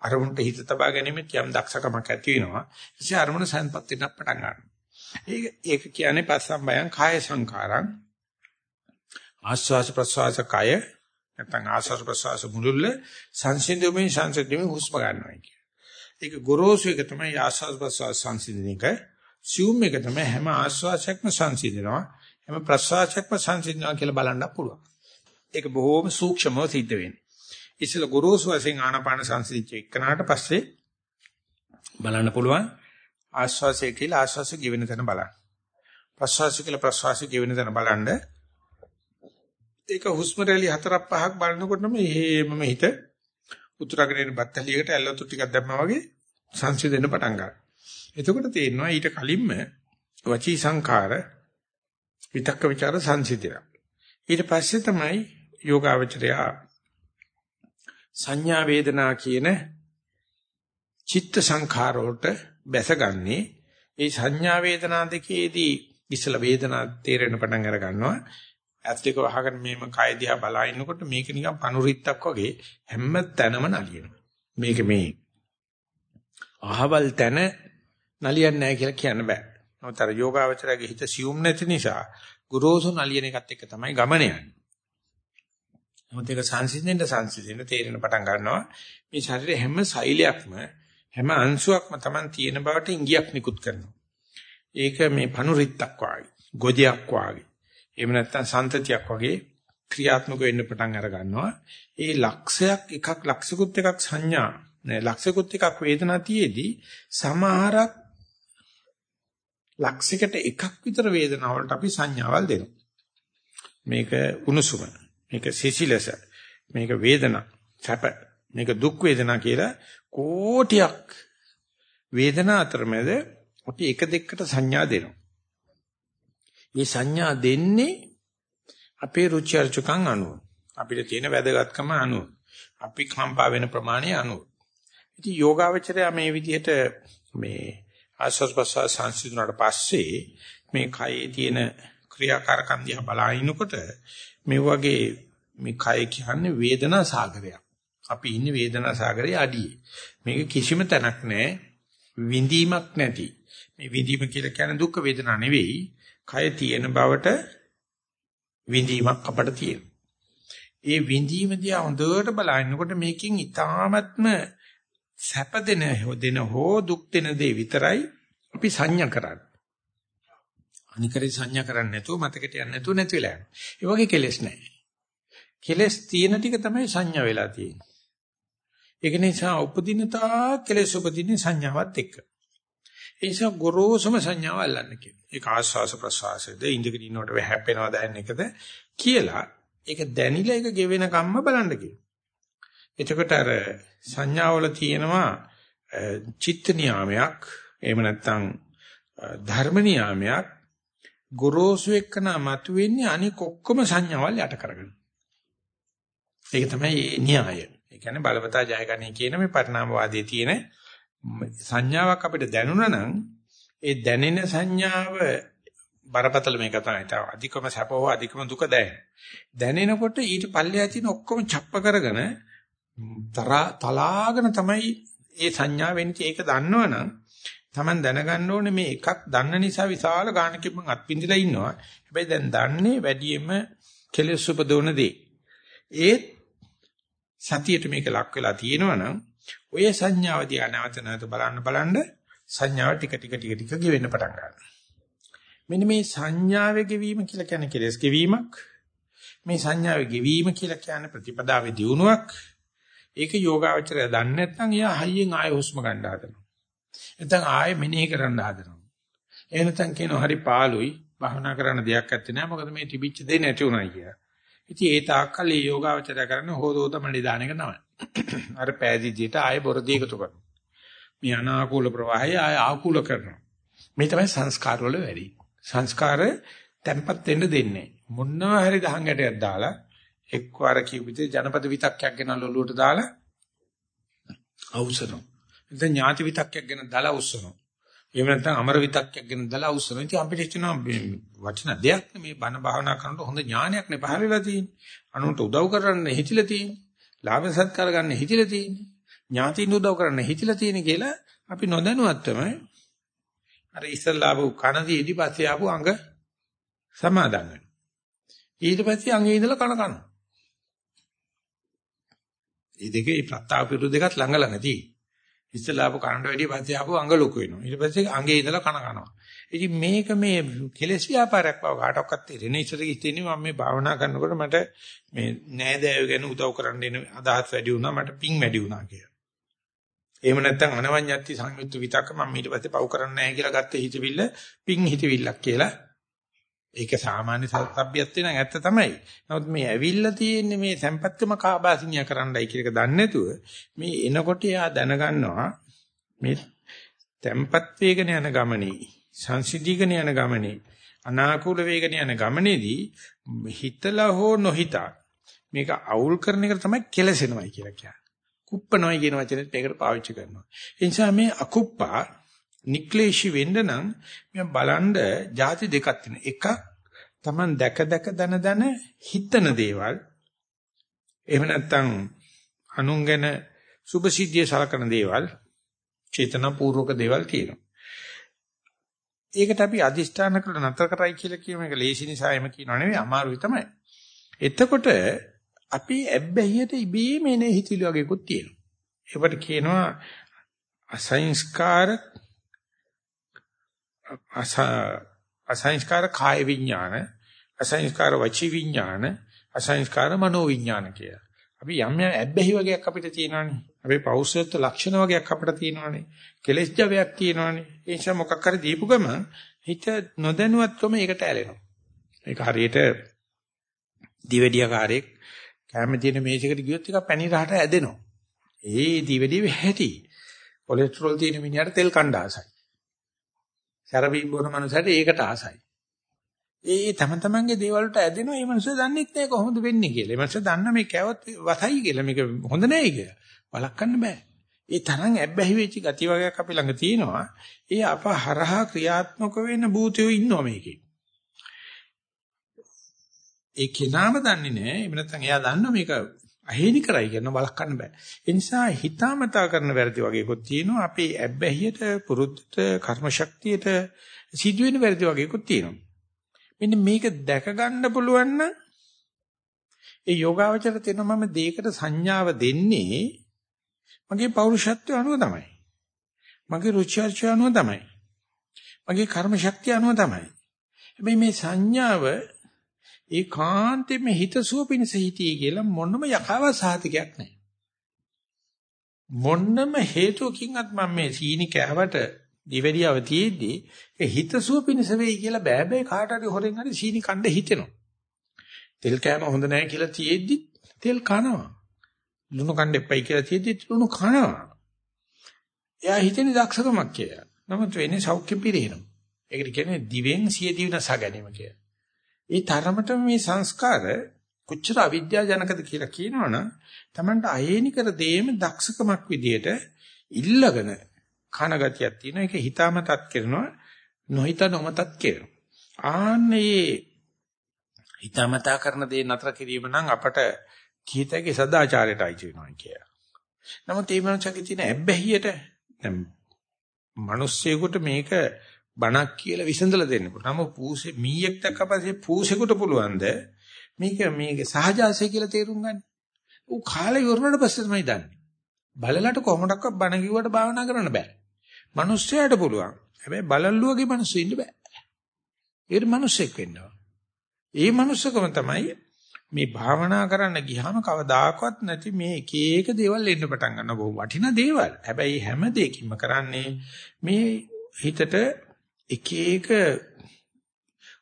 අරමුණට හිත තබා ගැනීම යම් දක්ෂකමක් ඇති වෙනවා. එසේ අරමුණ සංපත් වෙන්න පටන් ගන්නවා. ඒක ඒක කියන්නේ පස්සම්බයං කාය සංකාරං ආස්වාස ප්‍රසවාස කය නැත්නම් ආස්වාස ප්‍රසවාස මුලුල්ල සංසිඳුමින් සංසිඳුමින් හුස්ම ගන්නවා කියන්නේ. ඒක ගොරෝසු එක තමයි ආස්වාස ප්‍රසවාස සංසිඳන එක. සියුම් එක තමයි හැම ආස්වාසයක්ම සංසිඳනවා. හැම ප්‍රසවාසයක්ම සංසිඳනවා කියලා බලන්න පුළුවන්. ඒක බොහොම සූක්ෂමව සිද්ධ වෙන්නේ. ඉස්සෙල්ල ගොරෝසු වශයෙන් ආනාපාන සංසිඳිච්ච එකනට පස්සේ බලන්න පුළුවන් ආස්වාසය කියලා ආස්වාසය ගෙවෙන තැන බලන්න. ප්‍රසවාසය කියලා ප්‍රසවාසය ගෙවෙන තැන බලන්න. ඒක හුස්ම රැලි හතරක් පහක් බලනකොටම එහෙමම හිත උතුරගෙන එන බත්තලියකට ඇල්ලතු ටිකක් දැම්මා වගේ සංසිඳෙන්න පටන් ගන්නවා. එතකොට තේරෙනවා ඊට කලින්ම වචී සංඛාර විතක්ක ਵਿਚාර සංසිඳිනවා. ඊට පස්සේ තමයි යෝගාවචරයා සංඥා වේදනා කියන චිත්ත සංඛාර වලට බැසගන්නේ. ඒ සංඥා වේදනා දෙකේදී ඉස්සල වේදනා තේරෙන පටන් අර ගන්නවා. ඇස් දෙක වහගෙන මේම කය දිහා බලා ඉන්නකොට මේක නිකන් පනුරිත්තක් වගේ හැම තැනම නලියනවා. මේක මේ අහවල් තැන නලියන්නේ නැහැ කියලා කියන්න බෑ. නමුත් අර යෝගාවචරයේ හිත සියුම් නැති නිසා ගුරුසු නලියන එකත් එක්ක තමයි ගමන යන්නේ නමුත් ඒක සංසිඳෙන්න සංසිඳෙන්න තේරෙන පටන් ගන්නවා මේ ශරීරයේ හැම සෛලයක්ම හැම අංශුවක්ම Taman තියෙන බවට ඉංගියක් නිකුත් කරනවා. ඒක මේ පනුරිත්තක් වාගේ, ගොජයක් වාගේ. එහෙම නැත්නම් සන්තතියක් වගේ ක්‍රියාත්මක වෙන්න පටන් අර ගන්නවා. ඒ ලක්ෂයක් එකක් ලක්ෂිකුත් එකක් සංඥා නෑ ලක්ෂිකුත් එකක් වේදනා තියේදී සමහරක් ලක්ෂයකට එකක් විතර වේදනාවලට අපි සංඥාවල් දෙනවා. මේක උණුසුම, මේක සිසිලස, මේක වේදනා, සැප, මේක දුක් වේදනා කියලා කෝටියක් වේදනා අතරමැද අපි එක දෙකට සංඥා දෙනවා. මේ සංඥා දෙන්නේ අපේ රුචි අරුචිකම් අනුව. අපිට තියෙන වැදගත්කම අනුව. අපි කම්පා වෙන ප්‍රමාණය අනුව. ඉතින් යෝගාවචරය මේ විදිහට මේ ආස්වාද ප්‍රසවාස සංසිඳුණාට පස්සේ මේ කයේ තියෙන ක්‍රියාකාරකම් දිහා බලනකොට මේ වගේ මේ කය කියන්නේ වේදනා සාගරයක්. අපි ඉන්නේ වේදනා සාගරයේ අඩියේ. මේක කිසිම තැනක් නැහැ. විඳීමක් නැති. මේ විඳීම කියලා කියන්නේ දුක් වේදනා නෙවෙයි. කය තියෙන බවට විඳීමක් අපට තියෙනවා. ඒ විඳීම දිහා හොඳට බලනකොට මේකෙන් ඊ타ත්ම සැප දෙන දෙන හෝ දුක් දෙන දේ විතරයි අපි සංඥා කරන්නේ. අනිකරි සංඥා කරන්නේ නැතුව මතකයට යන්නේ නැතුව නැති වෙලා යනවා. ඒ වගේ කෙලෙස් නැහැ. කෙලෙස් තියෙන ටික තමයි සංඥා වෙලා තියෙන්නේ. ඒක නිසා උපදින තා කෙලෙස් උපදින සංඥාවත් එක්ක. ඒ නිසා ගොරෝසුම සංඥාව අල්ලන්න කියනවා. ඒක ආස්වාස ප්‍රසවාසයේද ඉඳගෙන ඉන්නකොට හැප්පෙනවා දැනෙන එකද කියලා ඒක දැනිලා ඒක ගෙවෙන කම්ම බලන්න කියනවා. එතකොට අර සංඥාවල තියෙනවා චිත්ත නියාමයක් එහෙම නැත්නම් ධර්ම නියාමයක් ගොරෝසු එක්කන මතුවෙන්නේ අනික ඔක්කොම සංඥාවල් යට කරගෙන. ඒක තමයි න්‍යාය. ඒ කියන්නේ බලවතා ජයගන්නේ කියන මේ පරිණාමවාදයේ තියෙන සංඥාවක් අපිට දැනුණා නම් ඒ දැනෙන සංඥාව බරපතල මේක තමයි. තව අධිකම සැප හෝ අධිකම දුක දැනෙන. දැනෙනකොට ඊට පල්ලෙහා තියෙන ඔක්කොම ڇප්ප කරගෙන තලාගෙන තමයි ඒ සංඥා වෙන්නේ. ඒක දන්නවනම් Taman දැනගන්න ඕනේ මේ එකක් දන්න නිසා විශාල ගානකින් මං අත්පින්දිලා ඉන්නවා. හැබැයි දැන් දන්නේ වැඩියෙන්ම කෙලෙස් උපදවන දේ. ඒත් සතියට මේක ලක් වෙලා තියෙනවනම් ඔය සංඥාව දිහා නැවත නැවත බලන්න බලන්න සංඥාව ටික ටික ටික ටික ගෙවෙන්න පටන් ගන්නවා. මෙන්න මේ සංඥාවේ ගෙවීම කියලා කියන්නේ කෙලස් ගෙවීමක්. මේ සංඥාවේ ගෙවීම කියලා කියන්නේ ප්‍රතිපදාවේ දියුණුවක්. ඒක යෝගාවචරය දන්නේ නැත්නම් එයා හයියෙන් ආය හුස්ම ගන්න හදනවා. නැත්නම් ආය මෙනෙහි කරන්න හදනවා. එහෙ නැත්නම් කියනවා හරි පාළුයි භවනා කරන්න දෙයක් නැත්තේ නෑ මොකද මේ තිබිච්ච දේ නැති උනායි කියලා. ඉතින් ඒ තාක්කල් මේ යෝගාවචරය කරන්නේ හොදෝත මණ්ඩි දාන එක තමයි. අර පෑදීදියට ආයෙ බොරදී එකතු කරනවා. මේ අනාකූල ප්‍රවාහය ආයෙ ආකූල කරනවා. මේ තමයි සංස්කාර වල වැඩි. සංස්කාර tempat වෙන්න දෙන්නේ. මොනවා හරි දහං ගැටයක් දාලා එක්වර කිව්විද ජනපද විතක්යක් ගෙන ලොලුවට දාලා අවසරන. ඉතින් ඥාති විතක්යක් ගෙන දාලා අවසරන. එහෙම නැත්නම් අමර විතක්යක් ගෙන දාලා අවසරන. ඉතින් අපිට හිතෙනවා වචන දෙයක් මේ බණ භාවනා කරනකොට හොඳ ඥානයක් නේ පහළ වෙලා තියෙන්නේ. අනුන්ට උදව් කරන්න හිතිලා තියෙන්නේ. ලාභ සත්කාර ගන්න හිතිලා තියෙන්නේ. ඥාතින් උදව් කරන්න හිතිලා තියෙන්නේ කියලා අපි නොදැනුවත්වම අර ඉස්සල්ලාපු කනදීදී පස්සේ ආපු අඟ සමාදන් වෙනවා. ඊට පස්සේ අඟේ ඉඳලා කන කනවා. මේ දෙකේ ප්‍රත්‍යාව පිරු දෙකත් ළඟ ළඟ තියෙයි. ඉස්සලාපු කනට වැඩිය පස්සේ ආපු අඟ ලොකු වෙනවා. ඊට පස්සේ අඟේ ඉඳලා කන කනවා. ඉතින් මේක මේ කෙලස් ව්‍යාපාරයක් බව කාටවත් තේරෙන්නේ ඉස්සර කිව්න්නේ මම මේ භාවනා කරනකොට මට මේ නෑදෑයෝ ගැන උදව් කරන්න එන අදහස් වැඩි වුණා මට පිං වැඩි වුණා කියලා. එහෙම නැත්නම් අනවඤ්ඤත්ති සංයුක්ත විතක්ක මම ඊට පස්සේ පව් කරන්නේ නැහැ කියලා ගත්ත හිතවිල්ල පිං හිතවිල්ලක් කියලා ඒක සාමාන්‍ය සත්‍යයක් නම් ඇත්ත තමයි. නමුත් මේ ඇවිල්ලා තියෙන්නේ මේ සම්පත්කම කාබාසිනිය කරන්නයි කියන එක දන්නේ නැතුව මේ එනකොට යා දැනගන්නවා මේ tempat වේගන යන ගමනේ සංසිද්ධිකන යන ගමනේ අනාකූල වේගන යන ගමනේදී හිතලා හෝ නොහිතා මේක අවුල් කරන එක තමයි කෙලසෙනවයි කියලා කියන්නේ. කුප්පනොයි කියන වචනේත් ඒකට පාවිච්චි කරනවා. ඒ නිසා මේ අකුප්පා නික්ලේශී වෙන්න නම් මම බලන්න ಜಾති දෙකක් තියෙනවා. එකක් Taman දැක දැක දන දන හිතන දේවල්. එහෙම නැත්නම් අනුන්ගෙන සුභසිද්ධිය සලකන දේවල්, චේතනාපූර්වක දේවල් තියෙනවා. ඒකට අපි අදිෂ්ඨාන කරලා නැතර කරයි කියලා කියම එක ලේසි නිසා එම කියනවා නෙවෙයි අමාරුයි තමයි. එතකොට අපි ඇබ්බැහියට ඉබේම එන හිතිලි වගේකුත් තියෙනවා. ඒකට කියනවා අසංස්කාර අසංස්කාර කාය විඥාන, අසංස්කාර වචී විඥාන, අසංස්කාර මනෝ විඥාන කිය. අපි යම් යම් ඇබ්බැහි වගේක් අපිට තියෙනවානේ. අපේ පෞෂත්ව ලක්ෂණ වගේක් අපිට තියෙනවානේ. කෙලෙස් ජවයක් තියෙනවානේ. ඒ නිසා මොකක් හරි දීපු ගමන් හිත නොදැනුවත්වම ඒකට ඇලෙනවා. ඒක හරියට දිවෙඩියකාරයෙක් කැම තියෙන මේසයකට ගියොත් එක පැණි රහට ඇදෙනවා. ඒ දිවෙඩිය වැහැටි. කොලෙස්ටරෝල් තියෙන මිනිහට තෙල් කණ්ඩ ආසයි. සැරබීම් බොන මනුස්සයට ඒකට ආසයි. ඒ තම තමන්ගේ දේවල් වලට ඇදෙනවා මේ මනුස්සය දන්නේ නැහැ කොහොමද වෙන්නේ කියලා. මේ මනුස්සය දන්න මේ කැවොත් වතයි කියලා මේක හොඳ නැහැ කියලා. වළක්වන්න බෑ. ඒ තරම් ඇබ්බැහි වෙච්ච ගති වර්ගයක් අපි ළඟ තියෙනවා. ඒ අප හරහා ක්‍රියාත්මක වෙන භූතයෝ ඉන්නවා මේකේ. ඒ කෙනාම දන්නේ නැහැ. එහෙම නැත්නම් එයා දන්නවා මේක අහේනි කරයි කියන වළක්වන්න බෑ. ඒ නිසා හිතාමතා කරන වැරදි වගේකුත් තියෙනවා. අපේ ඇබ්බැහියට, පුරුද්දට, කර්ම ශක්තියට සිදුවෙන වැරදි වගේකුත් තියෙනවා. මෙන්න මේක දැක ගන්න පුළුවන් නම් ඒ යෝගාවචර තේනවා මම දෙයකට සංඥාව දෙන්නේ මගේ පෞරුෂත්වය අනුව තමයි. මගේ රුචි අරුචි අනුව තමයි. මගේ කර්ම ශක්තිය අනුව තමයි. හැබැයි මේ සංඥාව ඒකාන්තෙම හිතසුව පිණිස හිතී කියලා මොනම යකාව සාතිකයක් නැහැ. මොන්නම හේතුවකින්වත් මම මේ සීනි කෑවට දිවෙඩියව තියේදී ඒ හිතසුව පිණිස වෙයි කියලා බෑ බෑ කාට හරි හොරෙන් හරි සීනි කණ්ඩ හිතෙනවා. තෙල් කෑම හොඳ නැහැ කියලා තියේදී තෙල් කනවා. ලුණු කණ්ඩ එපයි කියලා තියේදී ලුණු කනවා. එයා හිතන්නේ දක්ෂකමක් කියලා. නමුත් වෙන්නේ සෞඛ්‍ය පිරිනම. ඒකට කියන්නේ දිවෙන් සිය දිවනස ගැනීම කියලා. ඒ තරමටම මේ සංස්කාර කොච්චර අවිද්‍යාවජනකද කියලා කියනවනම් Tamanට අහේනිකර දෙයම දක්ෂකමක් විදියට ඉල්ලගෙන කන ගතියක් තියෙනවා ඒක හිතාමතත් කරනවා නොහිත නොමතත් කරනවා ආන්නේ හිතාමතා කරන දේ නතර කිරීම නම් අපට කීතගේ සදාචාරයට අයිති වෙනවා කියලා. නමුත් මේ මනුස්සයාගේ තියෙන ඇබ්බැහියට දැන් මිනිස්සෙකුට මේක බණක් කියලා විසඳලා දෙන්න පුළුවන්. නම පූසේ මීයක් දැක්කපස්සේ පූසෙකුට පුළුවන්ද මේක මේක සහජාසය කියලා තේරුම් ගන්න. ඌ කාලේ ඉවරනට පස්සේ තමයි දන්නේ. බලලට කොහොමඩක්වත් බණ කිව්වට භාවනා කරන්න බෑ. මිනිස්සයාට පුළුවන්. හැබැයි බලල්ලුවගේ මිනිස්සු ඉන්න බෑ. ඒකට මිනිස්සෙක් වෙන්නවා. ඒ මිනිස්සකම තමයි මේ භාවනා කරන්න ගියාම කවදාකවත් නැති මේ එක එක දේවල් එන්න පටන් ගන්නවා. බොහොම වටිනා දේවල්. හැබැයි හැම දෙයකින්ම කරන්නේ මේ හිතට එක එක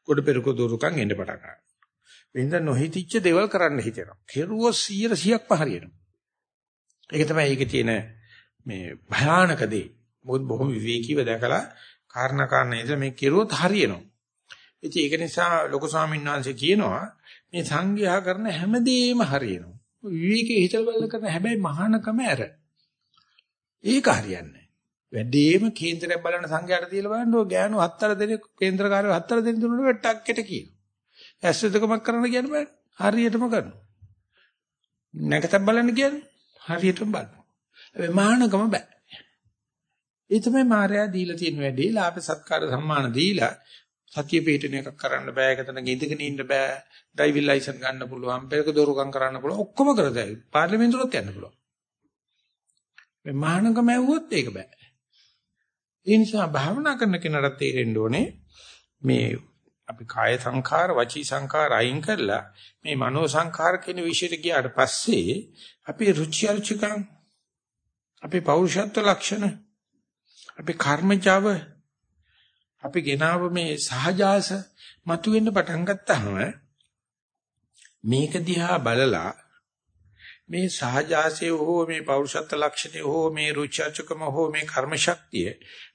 කොට පෙරක දුරුකම් එන්න පටන් ගන්නවා. වෙනද නොහිතිච්ච දේවල් කරන්න හිතෙනවා. කෙරුවොත් 100%ක්ම හරියනවා. ඒක තමයි ඒකේ තියෙන මේ භයානක දේ. මොකද බොහොම විවේකීව දැකලා කාරණා කාරණා ඉඳලා මේ කෙරුවොත් හරියනවා. ඉතින් ඒක නිසා ලොකු ස්වාමීන් වහන්සේ කියනවා මේ සංඝයා කරන හැමදේම හරියනවා. විවේකී හිතල් බල කරන හැබැයි මහානකම ඇර. ඒක හරියන්නේ වැඩිම කේන්දරයක් බලන සංඝයාට තියලා බලන්න ඔය ගෑනු හතර දෙනෙක් කේන්ද්‍රකාරයෝ හතර දෙනෙක් දුන්නාට ටක්කෙට කියනවා. ඇස් දෙකමක් කරන්න කියන්න බෑ. හරියටම කරනවා. නැකතක් බලන්න කියන්නේ හරියටම බලනවා. හැබැයි මහානකම බෑ. ඒ තමයි මායя දීලා තියෙන වැඩේ ලාභ සත්කාර සම්මාන දීලා සතිය පිටින එකක් කරන්න බෑ ඒකතන ඉඳගෙන ඉන්න බෑ ඩ්‍රයිවිං ලයිසන් ගන්න පුළුවන් පෙරක දොරුකම් කරන්න පුළුවන් ඔක්කොම කරදයි පාර්ලිමේන්තුවට යන්න පුළුවන් මේ මහානකම ඇහුවොත් ඒක බෑ ඒ නිසා භාවනා කරන කෙනාට තේරෙන්න ඕනේ මේ අපි කාය සංඛාර වචී සංඛාර අයින් කරලා මේ මනෝ සංඛාර කියන විශේෂයට ගියාට පස්සේ අපි රුචි අරුචිකම් අපේ පෞරුෂත්ව ලක්ෂණ අපේ කර්මජව අපි ගෙනාව මේ සහජාස මතුවෙන්න පටන් ගත්තාම මේක දිහා බලලා මේ සහජාසය හෝ මේ පෞරුෂත්ව ලක්ෂණය හෝ මේ රුචර්චකම හෝ මේ කර්ම ශක්තිය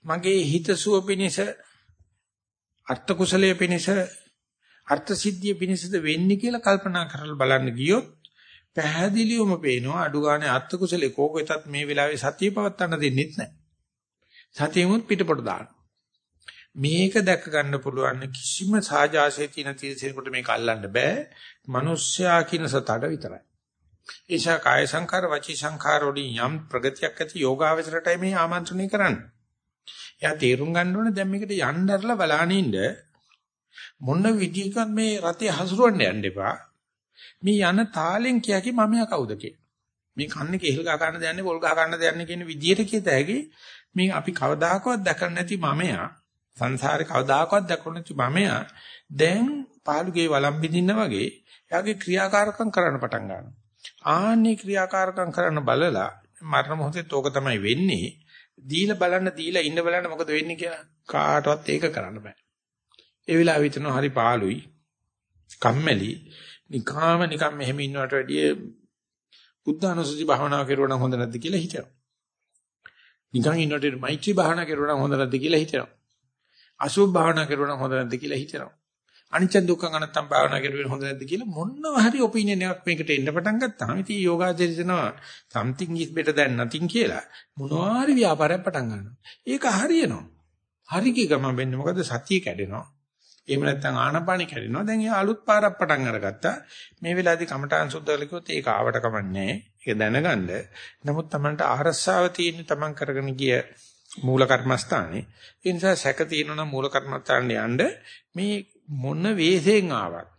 මගේ හිතසුව පිණිස අර්ථ කුසලයේ පිණිස අර්ථ සිද්ධිය පිණිසද වෙන්නේ කියලා කල්පනා කරලා බලන්න ගියොත් පැහැදිලිවම පේනවා අඩු ගානේ අර්ථ කුසලේ කෝකෙතත් මේ වෙලාවේ සතිය පවත්වන්න දෙන්නෙත් නැහැ. සතියෙමුත් පිටපොට දානවා. මේක දැක ගන්න පුළුවන් කිසිම සාජාසයේ තියෙන තීරසෙකට මේක අල්ලන්න බෑ. මිනිස්සයා කියන සතට විතරයි. ඒෂා කාය සංඛාර වචී සංඛාර වලින් යම් ප්‍රගතියක් ඇති යෝගාවචරයටයි මේ ආමන්ත්‍රණය කරන්නේ. එයා තේරුම් ගන්න ඕනේ දැන් මේකට යnderලා බලානින්න මොන විදිහකට මේ රතේ හසුරවන්න යන්න එපා. මේ යන තාලෙන් කියකි මම යා කවුද මේ කන්නේ කෙහෙල් ගහ ගන්න දෙන්නේ පොල් ගහ ගන්න දෙන්නේ කියන විදිහට කියත හැකි මේ අපි කවදාකවත් දැකලා නැති මමයා සංසාරේ කවදාකවත් දැකලා නැති මමයා දැන් පාළුගේ වළම් බින්දින්න වගේ එයාගේ ක්‍රියාකාරකම් කරන්න පටන් ගන්නවා. ආන්නේ ක්‍රියාකාරකම් කරන්න බලලා මරණ මොහොතේ තෝක තමයි වෙන්නේ. දීලා බලන්න දීලා ඉන්න බලන්න මොකද වෙන්නේ කියලා කාටවත් ඒක කරන්න බෑ. ඒ වෙලාවෙ හිතනවා හරි පාළුයි. කම්මැලි. නිකාම නිකම් මෙහෙම ඉන්නවට වැඩිය බුද්ධ අනුසුචි භාවනාව කරුවා නම් හොඳ නැද්ද කියලා හිතනවා. නිකන් ඉන්නට මෛත්‍රී භාවනා කරුවා නම් හොඳ නැද්ද කියලා හිතනවා. අසුභ භාවනා කරුවා නම් හොඳ නැද්ද කියලා හිතනවා. අනිච්ච දුක්ඛ අනත්තම් භාවනා කරුවේ හොඳ නැද්ද කියලා මොනවා හරි ඔපිනියන් එකක් මේකට එන්න පටන් ගත්තාම ඉතින් යෝගාචරිතනවා something is better than nothing කියලා මොනවා හරි ව්‍යාපාරයක් පටන් ගන්නවා. ඒක හරියනවා. හරි කී ගමන් වෙන්නේ මොකද සතිය කැඩෙනවා. එහෙම නැත්නම් ආනපානෙ කැඩෙනවා. දැන් එයා අලුත් පාරක් පටන් අරගත්තා. මේ වෙලාවේදී කමඨාන් සුද්ධ කරලා කිව්වොත් ඒක ආවට කමන්නේ. ඒක දැනගන්න. නමුත් Tamanට ආරස්සාව තියෙන Taman කරගෙන ගිය මූල කර්මස්ථානේ. ඒ නිසා සැක තියෙනවා නම් මූල කර්මස්ථානේ යන්න මේ මොන වේසෙන් ආවත්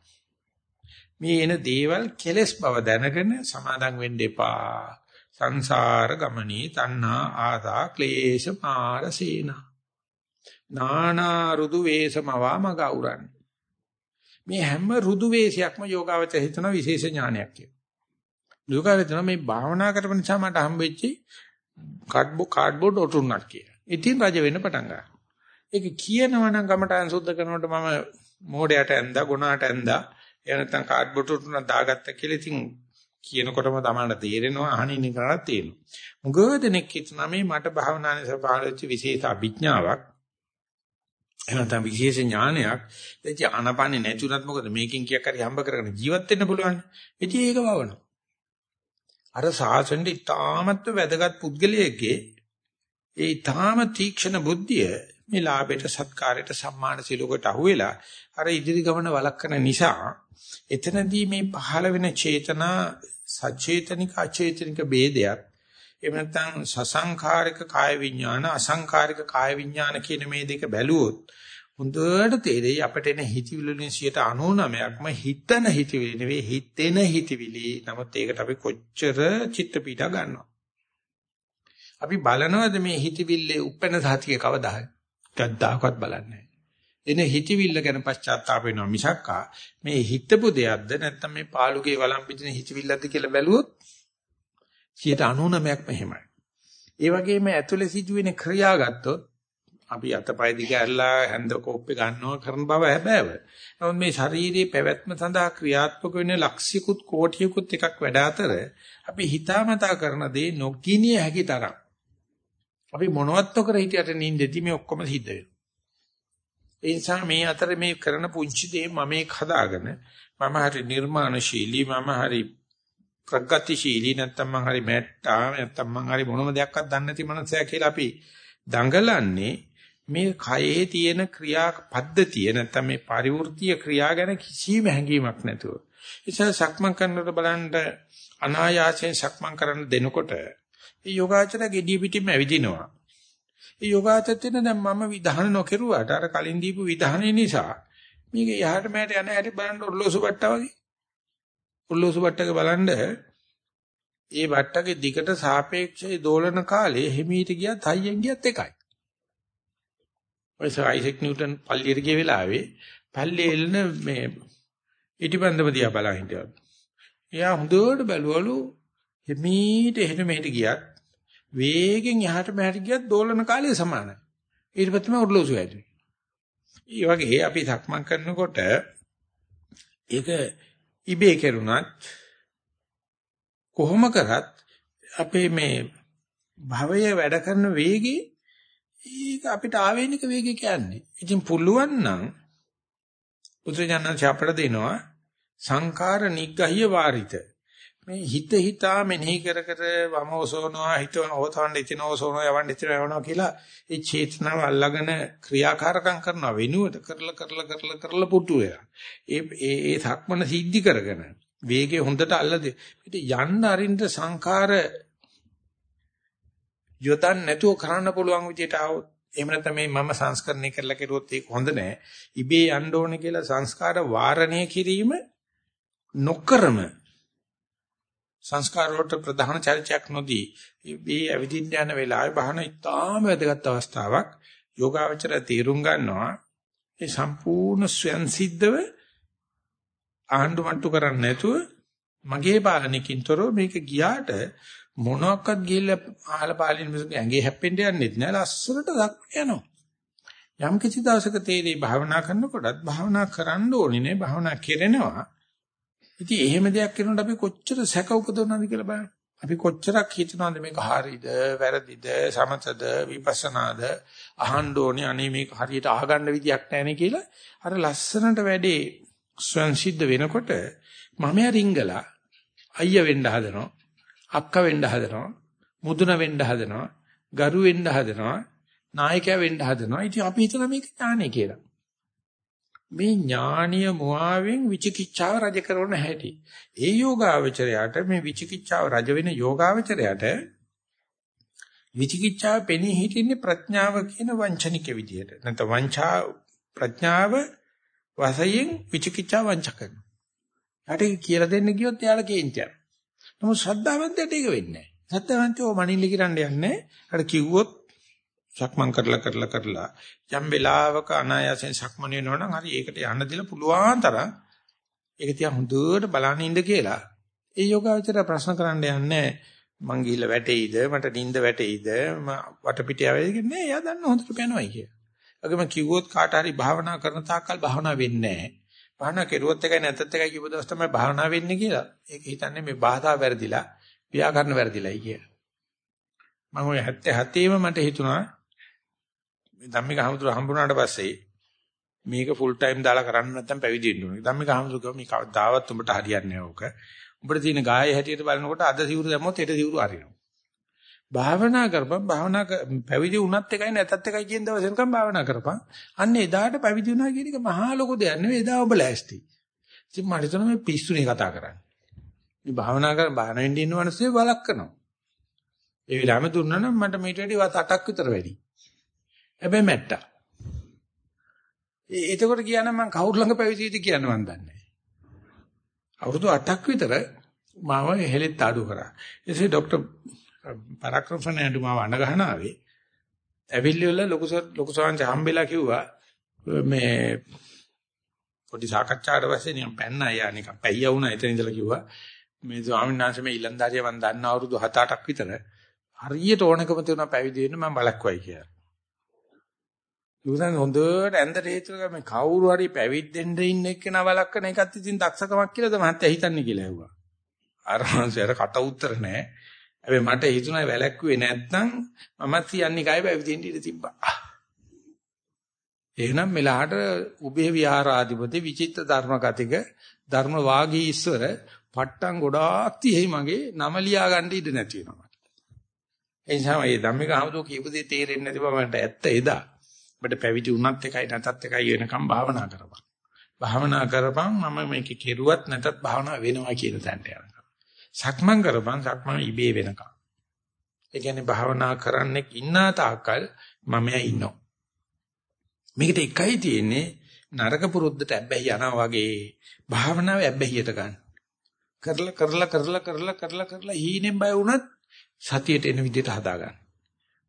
මේ එන දේවල් කෙලස් බව දැනගෙන සමාදම් වෙන්න එපා. සංසාර ගමනේ තණ්හා ආදා ක්ලේශ මාරසේනා නානා රුදු වේසමවා මග උරන්නේ. මේ හැම රුදු වේශයක්ම යෝගාවචර හිතන විශේෂ ඥානයක් කියලා. යෝගාවචර මේ භාවනා කරපු නිසා මට හම්බෙච්චි කාඩ්බෝඩ් කාඩ්බෝඩ් ඔටුන්නක් කියලා. ඉතින් රජ වෙන්න පටන් ගන්නවා. ඒක කියනවා නම් ගමටයන් සුද්ධ කරනකොට මම මෝඩයට ඇඳා ගුණාට ඇඳා එහෙම නැත්නම් කාඩ්බෝඩ් ඔටුන්නක් දාගත්ත කියලා ඉතින් කියනකොටම තමයි තේරෙනවා අහනින් කරලා තේරෙනවා. මුගදෙනෙක් හිතනවා මේ මට භාවනාවේ සපාලච්ච විශේෂ අභිඥාවක් එහෙනම් තමයි විශේෂ ඥානයක්. ඉතින් ආනපන්නේ නැතුණත් මොකද මේකෙන් කීයක් හරි හම්බ කරගෙන ජීවත් වෙන්න පුළුවන්. ඉතින් ඒක වවනවා. අර සාසනෙ ඉතාමත් වැදගත් පුද්ගලයෙක්ගේ ඒ ඊටාම තීක්ෂණ බුද්ධිය මේ ලාභයට සත්කාරයට සම්මාන සිලෝකට අහුවෙලා අර ඉදිරි ගමන වළක්වන නිසා එතනදී මේ පහළ වෙන චේතනා සචේතනික අචේතනික ભેදයක් එහෙම නැත්නම් සසංඛාරික කාය විඥාන අසංඛාරික කාය විඥාන කියන මේ දෙක බැලුවොත් හොඳට තේරෙයි අපිට එන හිතවිලි වලින් 99%ක්ම හිතන හිතවිලි නෙවෙයි හිතෙන හිතවිලි. නමුත් ඒකට අපි කොච්චර චිත්ත පීඩ ගන්නවා. අපි බලනවද මේ හිතවිල්ලේ උපැන්න සාතික කවදා හරි? කද්දාකවත් බලන්නේ එන හිතවිල්ල ගැන පශ්චාත්තාප වෙනවා මිසක්කා මේ හිතපු දෙයක්ද නැත්නම් මේ පාළුගේ වළම් පිටින හිතවිල්ලක්ද කියලා බැලුවොත් 99%ක්ම එහෙමයි. ඒ වගේම ඇතුලේ සිදුවෙන ක්‍රියා ගත්තොත් අපි අතපය දිග ඇරලා හැන්ද කෝප්පේ ගන්නවා කරන බව හැබෑව. නමුත් මේ ශාරීරික පැවැත්ම සඳහා ක්‍රියාත්මක වෙන ලක්ෂිකුත් කෝටියකුත් එකක් වැඩ අතර අපි හිතාමතා කරන දේ නොකිනිය හැකි තරම්. අපි මොනවත් නොකර හිටියට නින්දෙදි මේ ඔක්කොම සිද්ධ වෙනවා. ඒ නිසා මේ අතර මේ කරන පුංචි දේ මම මේක හදාගෙන මම හරි නිර්මාණශීලී මම හරි ප්‍රගතිශීලී නැත්තම් මම හරි මැට්ටා නැත්තම් මම හරි මොනම දෙයක්වත් දන්නේ නැති මනසයා කියලා අපි දඟලන්නේ මේ කයේ තියෙන ක්‍රියා පද්ධතිය නැත්තම් මේ පරිවෘත්තීය ක්‍රියා ගැන කිසිම හැඟීමක් නැතුව. ඉතින් සක්මන් කරනකොට බලන්න අනායාසයෙන් සක්මන් කරන්න දෙනකොට ඒ යෝගාචර gediy පිටින්ම ඇවිදිනවා. ඒ යෝගාචරයෙන් දැන් මම විධාන නොකරුවාට අර කලින් දීපු විධානය නිසා මේක යහට මෑට යන හැටි බලන්න ඔර්ලෝසු බට්ටා වගේ. ඔර්ලෝසු බට්ටක බලන්න ඒ බට්ටගේ දිගට සාපේක්ෂව දෝලන කාලේ හිමීට ගියත් හයියෙන් ගියත් එකයි. ඔය සර් අයිසෙක් නිව්ටන් පල්ලියට ගිය වෙලාවේ පල්ලියේ එල්න මේ ඉටිබන්දම දිහා බලන් හිටියා. එයා හොඳට බැලුවලු හිමීට එහෙට මෙහෙට ගියත් වේගෙන් යහට මෙහාට ගියත් දෝලන කාලය සමානයි. ඊට පස්සේ මම උඩලෝසු ඇදුවේ. ඒ වගේ අපි සක්මන් කරනකොට ඒක ඉබේ කෙරුණත් කොහොම කරත් අපේ මේ භවය වැඩ කරන වේගي ඒක අපිට ආවේනික වේගය කියන්නේ. ඉතින් පුළුවන් නම් බුදුජානක අපට දෙනවා සංඛාර නිග්ගහිය වාරිත. මේ හිත හිතා මෙනෙහි කර කර වම ඔසවනවා හිතවන ඕතවන්න ඉතින ඔසවනවා යවන්න ඉතින යවනවා කියලා ඒ චේතනාව අල්ලගෙන ක්‍රියාකාරකම් කරනවා වෙනුවට කරලා කරලා කරලා කරලා පුටු වෙනවා. ඒ ඒ ඒ සක්මන සිද්ධි කරගෙන වේගය හොඳට අල්ලදී යන්න අරින්න සංඛාර යොදන් නැතුව කරන්න පුළුවන් විදියට આવොත් එහෙම නැත්නම් මේ මම සංස්කරණය කරලා කෙරුවොත් ඒක හොඳ නෑ. ඉබේ යන්න ඕනේ කියලා සංස්කාර වාරණය කිරීම නොකරම සංස්කාර වලට ප්‍රධාන චරිතයක් නොදී මේ අවිදින්න යන වෙලාවේ බහන ඉතාම වැදගත් අවස්ථාවක් යෝගාවචර තීරුම් ගන්නවා ඒ සම්පූර්ණ ස්වයන් සිද්ධව ආණ්ඩු මට්ටු කරන්නේ නැතුව මගේ පාලනකින්තරෝ මේක ගියාට මොනක්වත් ගිහිල්ලා ආහල පාලින මිනිස්සුගේ ඇඟේ හැප්පෙන්න යන්නෙත් නෑ ලස්සනට දක්වන්න යනවා. යම් කිසි දවසක තේරෙයි භාවනා කරනකොටත් භාවනා කරන්න ඕනේ නේ භාවනා කරනවා. ඉතින් එහෙම දෙයක් කරනකොට අපි කොච්චර සැක උපදවනවද කියලා බලන්න. අපි කොච්චරක් හිතනවද මේක හරියද වැරදිද සමතද විපස්සනාද අහන්න ඕනේ අනේ මේක හරියට අහගන්න විදියක් නැහැ කියලා අර ලස්සනට වැඩේ ස්වංසිද්ධ වෙනකොට මම රිංගලා අයියා වෙන්න හදනවා අක්ක වෙන්න හදනවා, මුදුන වෙන්න හදනවා, ගරු වෙන්න හදනවා, නායකයා වෙන්න හදනවා. ඉතින් අපි හිතන මේක ඥානය කියලා. මේ ඥානීය මුවාවෙන් විචිකිච්ඡාව රජ කරන හැටි. ඒ යෝගාවචරයට මේ විචිකිච්ඡාව රජ වෙන යෝගාවචරයට විචිකිච්ඡාව පෙනී හිටින්නේ ප්‍රඥාව කියන වංචනික විදියට. නැත්නම් වංචා ප්‍රඥාව වශයෙන් විචිකිච්ඡාව වංච කරනවා. යාට කියලා දෙන්න ගියොත් එයාලා කේන්තියක්. නමුත් ශ්‍රද්ධාවන්තයට ඒක වෙන්නේ නැහැ. ශ්‍රද්ධාවන්තයෝ මනින්න කිරන්න යන්නේ. අර කිව්වොත් සක්මන් කරලා කරලා කරලා යම් වෙලාවක අනායාසයෙන් සක්මන් වෙනවනම් හරි ඒකට යන්න දෙලා පුළුවන් තරම් ඒක තියා හොඳට බලන්න ඉන්න කියලා. ඒ යෝගාවචර ප්‍රශ්න කරන්න යන්නේ මං ගිහිල්ලා වැටෙයිද මට නිින්ද වැටෙයිද වටපිට යවයිද නෑ එයා දන්න හොඳට පැනවයි කියලා. වගේම කිව්වොත් කාට හරි භාවනා කරන තාක්කල් භාවනා වෙන්නේ නෑ. භාවනා කෙරුවොත් එකයි නැත්ත් එකයි කියපු දවස් තමයි භාවනා වෙන්නේ කියලා. ඒක හිතන්නේ මේ භාෂා වැරදිලා, ව්‍යාකරණ වැරදිලායි කියලා. මම ඔය 77ෙම මට හිතුණා මේ ධම්මික හමුදුර හම්බුනාට පස්සේ මේක ෆුල් ටයිම් දාලා කරන්න නැත්නම් පැවිදි වෙන්න ඕනේ. ධම්මික හමුදුර කිව්වා මේ කවදාවත් උඹට හරියන්නේ නැහැ ඕක. උඹට තියෙන ගාය හැටියට බලනකොට අද සිවුරු දැම්මොත් හෙට සිවුරු හරිනවා. භාවනා කරපන් භාවනා පැවිදි වුණත් එකයි නැතත් එකයි කියන දවසෙන්කම් භාවනා කරපන්. අන්න එදාට පැවිදි වුණා කියන එක මහා ලොකු දෙයක් නෙවෙයි. එදා ඔබ ලෑස්ති. ඉතින් මට හිතෙනවා මේ පිස්සුනේ කතා කරන්නේ. මේ භාවනා කර භාවනා වෙන්න ඉන්න මිනිස්සු බලක් කරනවා. ඒ විලාම දුන්නා නම් මට මීට වැඩි වත් 8ක් විතර වැඩි. හැබැයි මැට්ටා. එතකොට කියනනම් මං කවුරු ළඟ පැවිදිද කියන්න මන් දන්නේ නැහැ. අවුරුදු 8ක් විතර මාව හෙලෙත් ආඩු කරා. එසේ ડોක්ටර් පරාක්‍රමණ ඇඬු මාව අඬගහනාවේ. ඇවිල්ලිවල ලොකු ලොකු සාංශ හම්බෙලා කිව්වා මේ පොඩි සාකච්ඡාවට පස්සේ නිකන් පැන්න අයියා නිකන් පැయ్యා වුණා එතන ඉඳලා කිව්වා මේ ස්වාමීන් වහන්සේ මේ ඊලන්දාරිය මන් දන්න අවුරුදු 7-8ක් විතර හරියට ඕනකම තියුණා පැවිදි වෙන්න මම බලක්වයි කියලා. උසන් හොඳට ඇඳට හේතුව මේ කවුරු හරි පැවිද්දෙන්න ඉන්න එක්කෙනා බලක්කන එකත් ඉතින් දක්ෂකමක් කියලාද මහත්තයා හිතන්නේ කියලා ඇහුවා. අර මංසයට කට උත්තර නැහැ. හැබැයි මට හිතුණා වැලැක්කුවේ නැත්නම් මමත් කියන්නේ කයි පැවිදෙන්න ඉඳ තිබ්බා. එහෙනම් මෙලහට උභය විහාරාධිපති විචිත්ත ධර්ම කතික ධර්ම වාගී ඊශ්වර පට්ටම් ගොඩාක් තියෙයි මගේ නම ලියා ගන්න ඉඩ නැති වෙනවා. ඒ නිසා මේ ධම්මික ආමතුෝ කියපු දේ තේරෙන්නේ නැති බව මට ඇත්ත එදා. ඔබට පැවිදි වුණත් එකයි නැතත් එකයි වෙනකම් භාවනා කරපන්. භාවනා කරපන් මම මේක කෙරුවත් නැතත් භාවනා වෙනවා කියන තැනට යනවා. සක්මන් කරපන් සක්මන් ඉබේ වෙනකම්. ඒ කියන්නේ භාවනා කරන්නෙක් ඉන්න තාක්කල් මම ඉන්නවා. මේකට එකයි තියෙන්නේ නරක පුරුද්දට ඇබ්බැහි යනවා වගේ භාවනාව ඇබ්බැහියට ගන්න. කරලා කරලා කරලා කරලා කරලා කරලා හීනෙන් බය වුණත් සතියට එන විදිහට හදා ගන්න.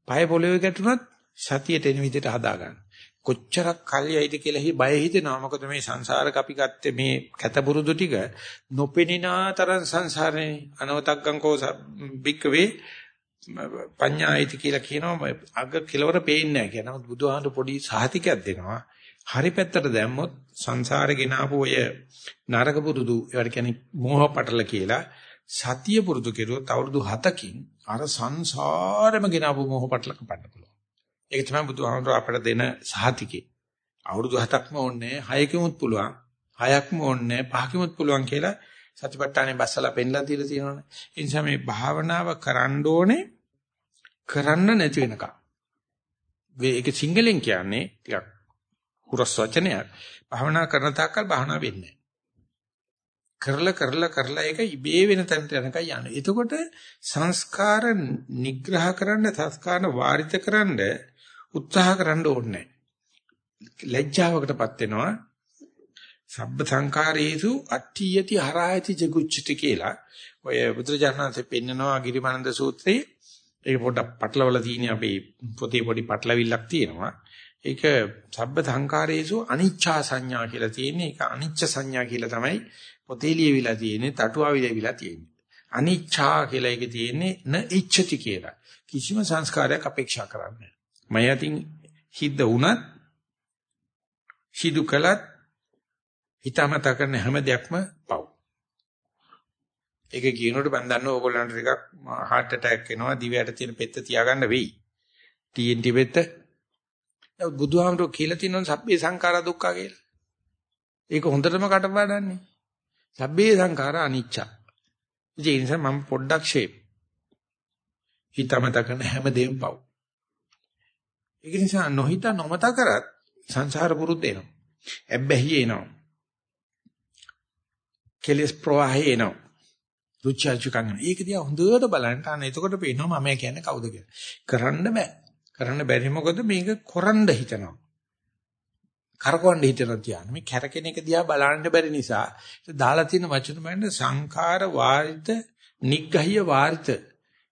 පය පොළවේ ගැටුණත් සතියට එන විදිහට හදා ගන්න. කොච්චරක් කල්යයිද කියලා හි බය හිතෙනවා. මොකද මේ සංසාරක අපි ගත්තේ මේ කැතබුරුදු ටික නොපෙනිනා තරම් සංසාරේ අනවතග්ගංකෝ බික්කවේ පඤ්ඤායිති කියලා කියනවා අග කෙලවර පේන්නේ නැහැ කියනවා. බුදුහාමුදුරු පොඩි සහතිකයක් දෙනවා. හරි පැත්තට දැම්මොත් සංසාරේ ගෙනාවු ඔය නරක පුරුදු ඒවට කියන්නේ මෝහ පටල කියලා සතිය පුරුදු කෙරුවොත් අවුරුදු 7කින් අර සංසාරෙම ගෙනාවු මෝහ පටල කපන්න පුළුවන්. ඒක තමයි බුදුහාමුදුරු අපට දෙන සහතිකේ. අවුරුදු 7ක්ම ඕනේ 6කිමුත් පුළුවන්. 6ක්ම ඕනේ 5කිමුත් පුළුවන් කියලා සතිපට්ඨානේ බස්සලා පෙන්ලා දීලා තියෙනවනේ. ඒ නිසා මේ භාවනාව කරන්න ඕනේ කරන්න නැති වෙනකම්. ඒක සිංහලෙන් කියන්නේ ටිකක් හුරස් වචනයක්. භාවනා කරන තාක්කල් භාවනා වෙන්නේ කරලා කරලා කරලා ඒක ඉබේ වෙන තැනට යනකම් යනවා. එතකොට සංස්කාර නිග්‍රහ කරන්න සංස්කාර වාරිත කරන්න උත්සාහ කරන්න ඕනේ ලැජ්ජාවකටපත් වෙනවා. සබ්බ සංකාරේසු අට්ඨියති හරායති ජගුච්චති කියලා. ඔය බුදුරජාණන්සේ පෙන්නනවා ගිරිමානන්ද සූත්‍රයේ ඒක පොඩ්ඩක් පටලවලා තියෙන අපේ පොතේ පොඩි පටලවිල්ලක් තියෙනවා. ඒක සබ්බ සංකාරේසු අනිච්චා සංඥා කියලා තියෙන්නේ. ඒක අනිච්ච සංඥා කියලා තමයි පොතේ ලියවිලා තියෙන්නේ, තටුවාවිලා තියෙන්නේ. අනිච්චා කියලා එකේ තියෙන්නේ න ඉච්ඡති කියලා. කිසිම සංස්කාරයක් අපේක්ෂා කරන්නේ නැහැ. මම යතින් හිද්ද වුණත් සිදු කළත් හිතාමතා කරන හැම දෙයක්ම පව්. ඒක කියනකොට මම දන්නවා ඕගොල්ලන්ට ටිකක් heart attack එනවා දිවයට තියෙන පෙත්ත තියාගන්න වෙයි. TNT පෙත්ත. බුදුහාමුදුරුවෝ කියලා තියෙනවා සබ්බේ සංඛාරා දුක්ඛ කියලා. ඒක හොඳටම කටපාඩම්නේ. සබ්බේ සංඛාරා අනිච්ච. ඒ නිසා මම පොඩ්ඩක් ෂේප්. හිතාමතා කරන හැම දෙයක්ම පව්. ඒක නිසා නොහිත නොමත කරත් සංසාර පුරුද්ද එනවා. ඇබ්බැහි එනවා. කෙලස් ප්‍රවාහය එනවා. රුචර්ජුකම් ඒක දිහා හොඳට බලන්න අන්න එතකොට පේනවා මම කියන්නේ කවුද කියලා. කරන්න බෑ. කරන්න බැරි මොකද මේක කරන්න හිතනවා. කරකවන්න හිතනවා කියන්නේ. මේ කැරකෙන එක දිහා බලන්න බැරි නිසා දාලා තියෙන වචන බඳ සංඛාර වාරිත නිග්ගහ්‍ය වාරිත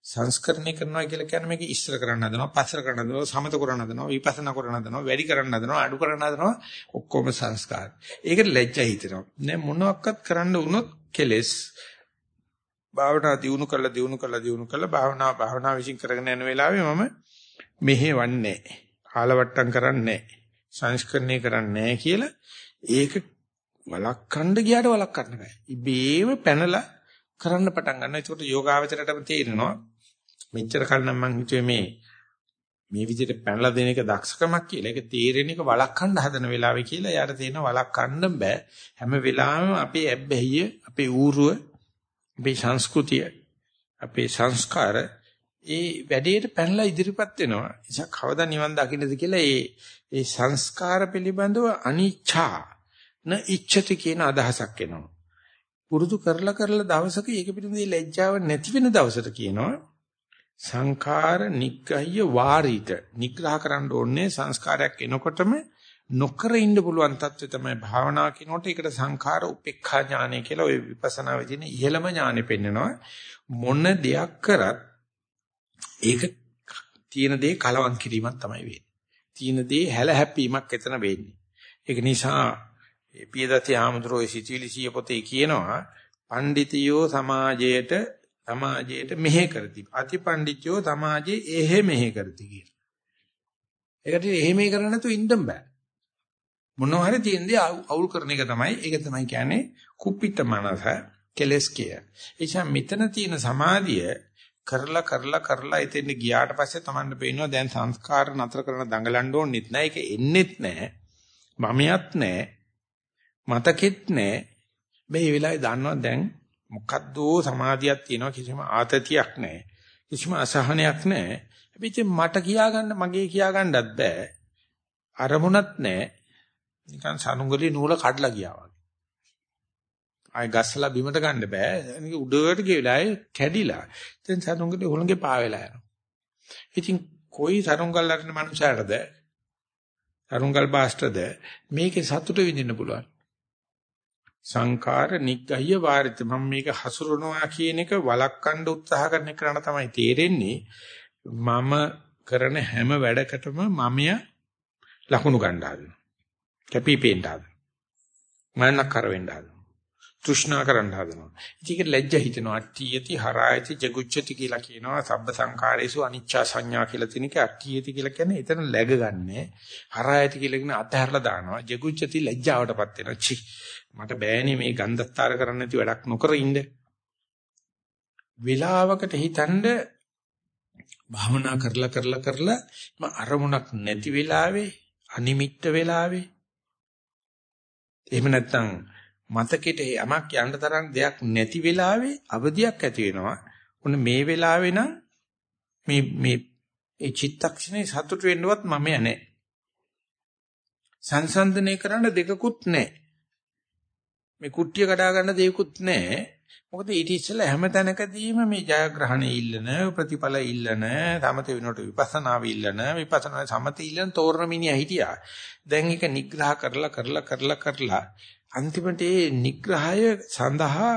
සංස්කරණය කරනවා කියලා කියන්නේ මේක ඉස්සර කරන්න හදනවා පස්සර කරන්න හදනවා සමත කරන්න හදනවා විපස්සනා කරන්න හදනවා වැඩි කරන්න හදනවා අඩු කරන්න හදනවා ඔක්කොම සංස්කාර. ඒකට ලැජ්ජා හිතෙනවා. නෑ මොනවත් කරන්න වුණොත් කෙලස් භාවනා දියුණු කරලා දියුණු කරලා දියුණු කරලා භාවනා භාවනා විශ්ින් කරගෙන යන වෙලාවේ මම මෙහෙවන්නේ ආලවට්ටම් කරන්නේ සංස්කරණය කරන්නේ කියලා ඒක වලක්වන්න ගියාට වලක්වන්න බෑ. ඉබේම පැනලා කරන්න පටන් ගන්නවා. ඒකට යෝගාවචරයටම තේරෙනවා මෙච්චර කල් නම් මං හිතුවේ මේ මේ විදිහට පැනලා දෙන එක දක්ෂකමක් කියලා. ඒක තේරෙන එක වළක්වන්න හදන වෙලාවේ කියලා යාට තේරෙන වළක්වන්න බෑ. හැම වෙලාවෙම අපේ ඇබ්බැහිය, අපේ ඌරුව, අපේ සංස්කෘතිය, අපේ සංස්කාර ඒ වැඩේට පැනලා ඉදිරිපත් වෙනවා. නිසා කවදා නිවන් දකින්නද කියලා ඒ ඒ සංස්කාර පිළිබඳව අනිච්ඡා න ඉච්ඡති කියන අදහසක් එනවා. පුරුදු කරලා කරලා දවසක ඒක පිළිබඳව ලැජ්ජාව නැති වෙන දවසට කියනවා සංඛාර නිග්ගහ්‍ය වාරීත නිග්‍රහ කරන්න ඕනේ සංස්කාරයක් එනකොටම නොකර ඉන්න පුළුවන් තත්ත්වය තමයි භාවනා කියනකොට ඒකට සංඛාර උපේක්ඛා ඥානය කියලා ওই විපස්සනා වෙදින ඉහළම ඥානෙ පෙන්නනවා. මොන දෙයක් කරත් ඒක තියෙන දේ කලවම් කිරීමක් තමයි වෙන්නේ. තියෙන දේ හැල හැප්පීමක් එතන වෙන්නේ. ඒක නිසා පියදති ආමඳුරෝ සිතිවිලි සිය පොතේ කියනවා පඬිතියෝ සමාජයට සමාජයට මෙහෙ කරති. අතිපණ්ඩිතයෝ සමාජයේ එහෙ මෙහෙ කරති කියන. ඒකට එහෙ මෙහෙ කරන්න නැතුව ඉන්න බෑ. මොනවා හරි තියෙන්නේ අවුල් කරන එක තමයි. ඒක තමයි කියන්නේ කුප්පිත මනස කෙලස් කිය. එيشා මෙතන තියෙන සමාධිය කරලා කරලා කරලා එතෙන් ගියාට පස්සේ Tamanne පේනවා දැන් සංස්කාර නතර කරන දඟලන්න ඕනෙත් නෑ. ඒක එන්නෙත් නෑ. මමයක් නැහැ. මතකෙත් නැහැ. මේ වෙලාවේ දන්නවා දැන් මොකද්ද සමාධියක් තියෙනවා කිසිම ආතතියක් නැහැ. කිසිම අසහනයක් නැහැ. හැබැයි මට කියාගන්න මගේ කියාගන්නත් බෑ. අරමුණක් නැහැ. නිකන් සනුගලේ නූල කඩලා ගියා වගේ. ආය ගස්සලා බිමට ගන්න බෑ. ඒක උඩට ගිහලා කැඩිලා. දැන් සනුගලේ හොළඟේ පා වෙලා යනවා. ඉතින් කොයි සරුංගල් අරන මනුස්සයරද සරුංගල් බාස්ටර්ද මේකේ සතුට විඳින්න පුළුවන්. සංඛාර නිග්ගහ්‍ය වාරිත. මම මේක හසුරනවා කියන එක වළක්වන්න උත්සාහ කරන කරණ තමයි තේරෙන්නේ. මම කරන හැම වැඩකටම මමය ලකුණු ගන්න හදනවා. කැපිපෙන්න හදනවා. මනක් කර වෙන්න හදනවා. තෘෂ්ණා කරන්න හදනවා. ඉතින් ඒක ලැජ්ජ හිතෙනවා. අට්ඨියති හරායති ජගුච්ඡති කියලා කියනවා. සබ්බ සංඛාරේසු අනිච්චා සංඥා කියලා තියෙන එක අට්ඨියති කියලා කියන්නේ එතන läග ගන්නෑ. හරායති කියලා කියන අතහැරලා දානවා. ජගුච්ඡති ලැජ්ජාවටපත් වෙනවා. චි මට බෑනේ මේ ගන්ධස්තර කරන්න නැති වැඩක් නොකර ඉන්න. වෙලාවකට හිතනද භාවනා කරලා කරලා කරලා මම අරමුණක් නැති වෙලාවේ අනිමිත්ත වෙලාවේ එහෙම නැත්නම් මතකෙට යමක් යන්න තරම් දෙයක් නැති වෙලාවේ අවදියක් ඇති වෙනවා. ඔන්න මේ වෙලාවේ නම් මේ මේ ඒ චිත්තක්ෂණේ සතුට වෙන්නවත් මම යන්නේ. සංසන්දනය කරන්න දෙකකුත් නැහැ. මේ කුට්ටිය කඩා ගන්න දෙයක්වත් නැහැ. මොකද ඊට ඉස්සෙල්ලා හැම තැනකදීම මේ ජයග්‍රහණය ඉල්ලන ප්‍රතිඵල ඉල්ලන සමත වෙනකොට විපස්සනාව ඉල්ලන විපස්සනා සමත ඉල්ලන තෝරන මිනිහා හිටියා. දැන් ඒක නිග්‍රහ කරලා කරලා කරලා කරලා අන්තිමට ඒ නිග්‍රහය සඳහා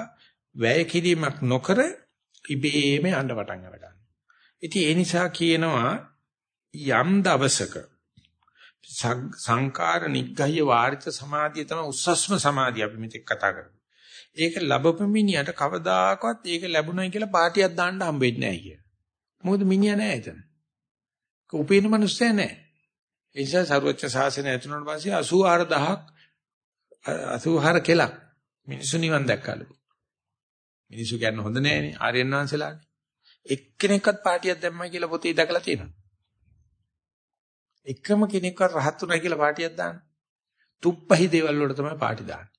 වැය කිරීමක් නොකර ඉබේම යන්න පටන් ගන්නවා. ඉතින් ඒ නිසා කියනවා යම් දවසක සංකාර නිග්ගහ්‍ය වාරිත සමාධිය තමයි උස්සස්ම සමාධිය අපි මෙතෙක් කතා කරන්නේ. ඒක ලැබපමිනියට කවදාකවත් ඒක ලැබුණයි කියලා පාටියක් දාන්න හම්බෙන්නේ නැහැ කිය. මොකද මිනිහා නැහැ එතන. උපේන මිනිස්සයා නැහැ. ඒ නිසා සර්වච්ඡ ශාසනය ඇතුළට පස්සේ 84000ක් 84 කෙලක් මිනිස්සු නිවන් දැක්කලු. මිනිස්සු කියන්නේ හොඳ නෑනේ ආර්යයන් වහන්සේලානේ. එක්කෙනෙක්වත් පාටියක් දැම්මයි කියලා පොතේ දැකලා තියෙනවා. එකම කෙනෙක්වත් රහත් උනායි කියලා පාටියක් දාන්න. තුප්පහි දේවල් වලට තමයි පාටි දාන්නේ.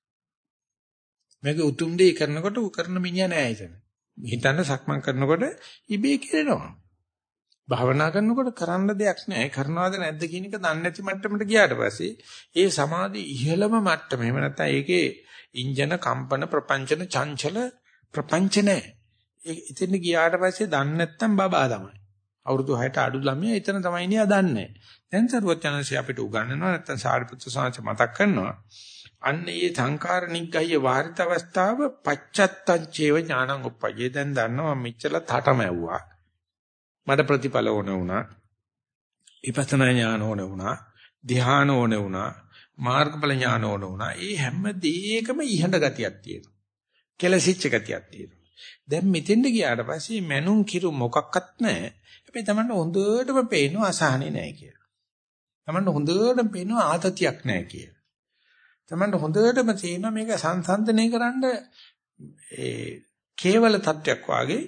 මේක උතුම් දේ කරනකොට උ කරන මිනිහා නෑ එතන. හිතන්න සක්මන් කරනකොට ඉබේ කෙරෙනවා. භාවනා කරනකොට කරන්න දෙයක් නෑ. කරනවද නැද්ද කියන එක දන්නේ නැති මට්ටමට ගියාට පස්සේ ඒ සමාධි ඉහළම මට්ටම. එහෙම නැත්නම් ඒකේ ඉන්ජන කම්පන ප්‍රපංචන චංචල ප්‍රපංච නෑ. ඒ ඉතින් ගියාට පස්සේ දන්නේ නැත්නම් බබා තමයි. අවුරුදු 6ට අඩු ළමයා එතන තමයි නියා දන්නේ. දැන් සරුවචනන්සේ අපිට උගන්වනවා නැත්නම් සාරිපුත්‍ර සාංශ මතක් කරනවා. අන්න ඒ සංකාර නිග්ගහ්‍ය වාරිත අවස්ථාව පච්චත්තං චේව ඥානං උප්පජේ දැන් දන්නවා මෙච්චර තටමැව්වා. මට ප්‍රතිඵල ඕන වුණා. විපස්සනා ඥාන ඕන වුණා. ධ්‍යාන ඕන වුණා. මාර්ගඵල ඥාන ඕන වුණා. ඒ හැම දෙයකම ඉහඳ ගතියක් තියෙනවා. කෙලසිච්ච ගතියක් තියෙනවා. දැන් මෙතෙන්ට ගියාට පස්සේ මනුන් කිරු මොකක්වත් නැහැ. හැබැයි Tamanට හොඳටම පේනවා අසහනේ නැහැ කියලා. Tamanට හොඳටම පේනවා ආතතියක් නැහැ කියලා. Tamanට හොඳටම තේරෙනවා මේක සංසන්දනය කරන්න ඒ කේවල තත්වයක් වාගේ